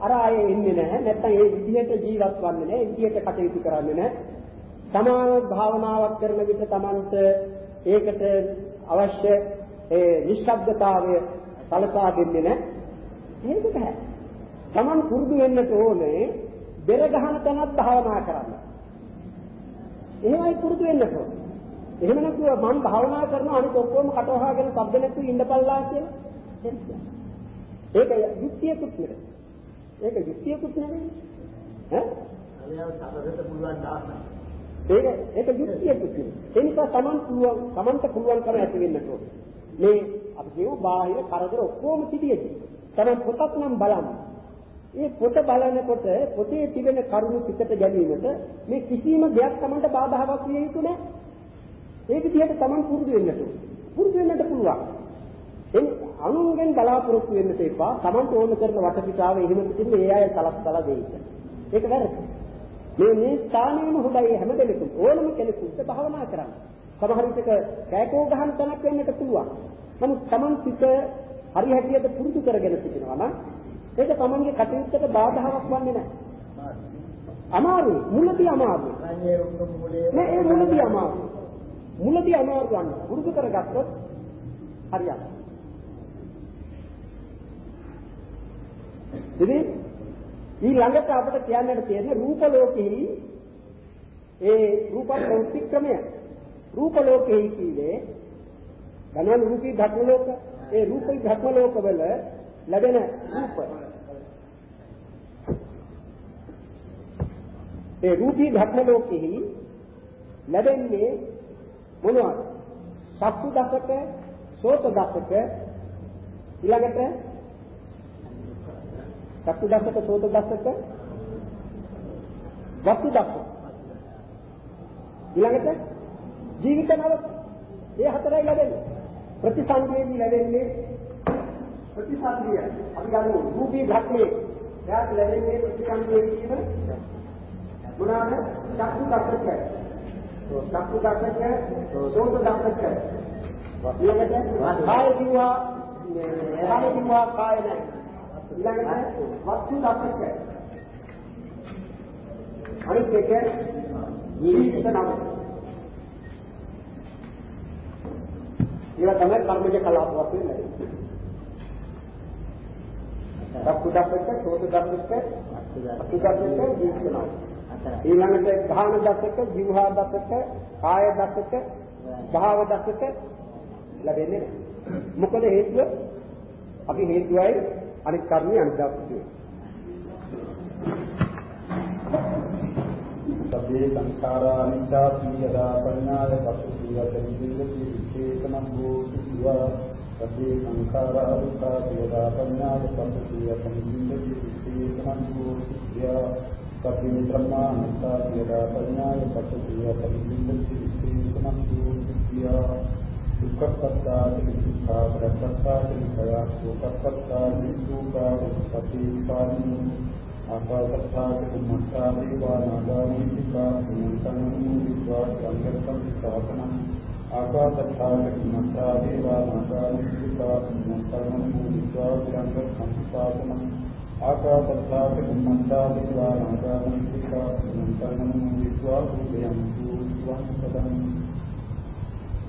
අර අය එන්නේ නැහැ. නැත්නම් ඒ විදිහට ජීවත් වන්නේ නැහැ. ඒ විදිහට කටයුතු කරන්නේ නැහැ. තමා භාවනාවක් කරන විට තමන්ට ඒකට අවශ්‍ය ඒ නිශ්ශබ්දතාවය සලසා දෙන්නේ නැහැ. ඒක බෑ. Taman පුරුදු වෙන්නට ඕනේ බෙර ගහන තැනක් භාවනා කරන්න. එහෙමයි පුරුදු වෙන්නට ඕනේ. එහෙම නැතුව මම භාවනා කරනවා අනිත් ඔක්කොම කටවහගෙන શબ્ද නැතුව ඉඳපල්ලා කියලා. ඒක යුක්තියකුත් නෙවෙයි. ඒක යුක්තියකුත් නෙවෙයි. ඈ? අලියව සමගත පුළුවන් දාන්න. ඒක ඒක යුක්තියකුත් නෙවෙයි. ඒ නිසා Taman පුළුවන් Tamanට පුළුවන්කම ඇති වෙන්නට ඕනේ. මේ අපි කියමු බාහිර කරදර ඔක්කොම තිබියදී තමයි පොතක් නම් බලන්න. ඒ පොත බලනකොට පොතේ තිබෙන කරුණු සිතට ගැනීමට මේ කිසිම දෙයක් Tamanට බාධාවක් විය යුතු නැහැ. ඒ විදිහට Taman පුරුදු වෙන්නට පුරුදු වෙන්නට පුළුවන්. ඒ අනුන්ගෙන් බලාපොරොත්තු වෙන්නට එපා. Tamanට ඕන කරන වටපිටාව එහෙම පිටින් ඒ අය සලස්සලා දෙන්න. ඒක වැරදි. මේ මේ ස්ථානයේම හොඳයි හැම දෙයකම ඕනම කෙනෙකුට භාවනා කරන්න. සමහර විටක කෑකෝ ගහන තැනක් වෙන්නට පුළුවන්. නමුත් Taman සිත හරි හැටියට පුරුදු කරගෙන සිටිනවා නම් ඒක Tamanගේ කටයුත්තට බාධාවක් වන්නේ නැහැ. අමාරුයි මුලදී අමාරුයි. නෑ ඒ මුලදී අමාරුයි. මුලදී අමාරු ගන්න පුරුදු කරගත්තොත් හරියට. ඉතින් ඊළඟට අපිට කියන්නට තියෙන්නේ රූප ලෝකෙහි ඒ රූප ප්‍රතික්‍රමය. රූප ලෝකෙහි කීවේ ගණන් රූපී ධර්ම ලෝක. ඒ රූපී ධර්ම ලෝක වල ලැබෙන රූප. ඒ රූපී ධර්ම ලෝකෙහි ලැබෙන්නේ මොනවද? සත්තු දසක, සෝත දසක ඊළඟට සත්තු දසක, සෝත දසක? වස්තු දසක ඊළඟට ජීවිත නවක ඒ හතරයි ලැබෙන්නේ. ප්‍රතිසංවේදී ලැබෙන්නේ ප්‍රතිසංවිය අපි ගමු රූපී ධර්මයේ. එයාට ලැබෙන්නේ ප්‍රතිසංවේදී කියන මොනවාද චක්කු දසක. චක්කු දසක සෝත දසක. ඊළඟට කාය දිවා කාය දිවා කාය නැහැ. ඊළඟට වස්තු දසක අනිත් එක ජීවිත නම ඒවා තමයි කර්මජ කලාප වශයෙන් ලැබෙන්නේ. චක්කු දස්සක, සෝත දස්සක, අක්ඛු දස්සක ජීවිතනවා. ඊළඟට ගාහන දසක, ජීවහා දසක, කාය දසක, භාව දසක ලැබෙන්නේ නැහැ. මොකද හේතුව? අපි හේතුවයි අනිත් කර්මي අනිදාස්තුවේ. සබ්බේ සංඛාරා නිච්ඡාති යදා පඤ්ඤාය පස්සීයතං සිල්ලති විශේෂණං භූතිවා සබ්බේ සංඛාරා දුක්ඛා යදා පඤ්ඤාය පස්සීයතං සිල්ලති විශේෂණං භූතිවා සබ්බේ බ්‍රහ්මානන්තා යදා පඤ්ඤාය පස්සීයතං සිල්ලති විශේෂණං භූතිවා දුක්ඛපත්තාති දුක්ඛා ප්‍රත්‍ත්තාති භයං දුක්ඛපත්තාති දුක්ඛා උපපතිපානි ආකාශත්තාති කුම්මත්තා දේවා නාගාමීතිකා පුඤ්ඤන්තං විස්වා සංගතං සාසනං ආකාශත්තාති කුම්මත්තා දේවා නාගාමීතිකා පුඤ්ඤන්තං විස්වා සංගතං සාසනං ආකාශත්තාති කුම්මත්තා දේවා නාගාමීතිකා පුඤ්ඤන්තං විස්වා පුඤ්ඤන්තු සුවං සදං.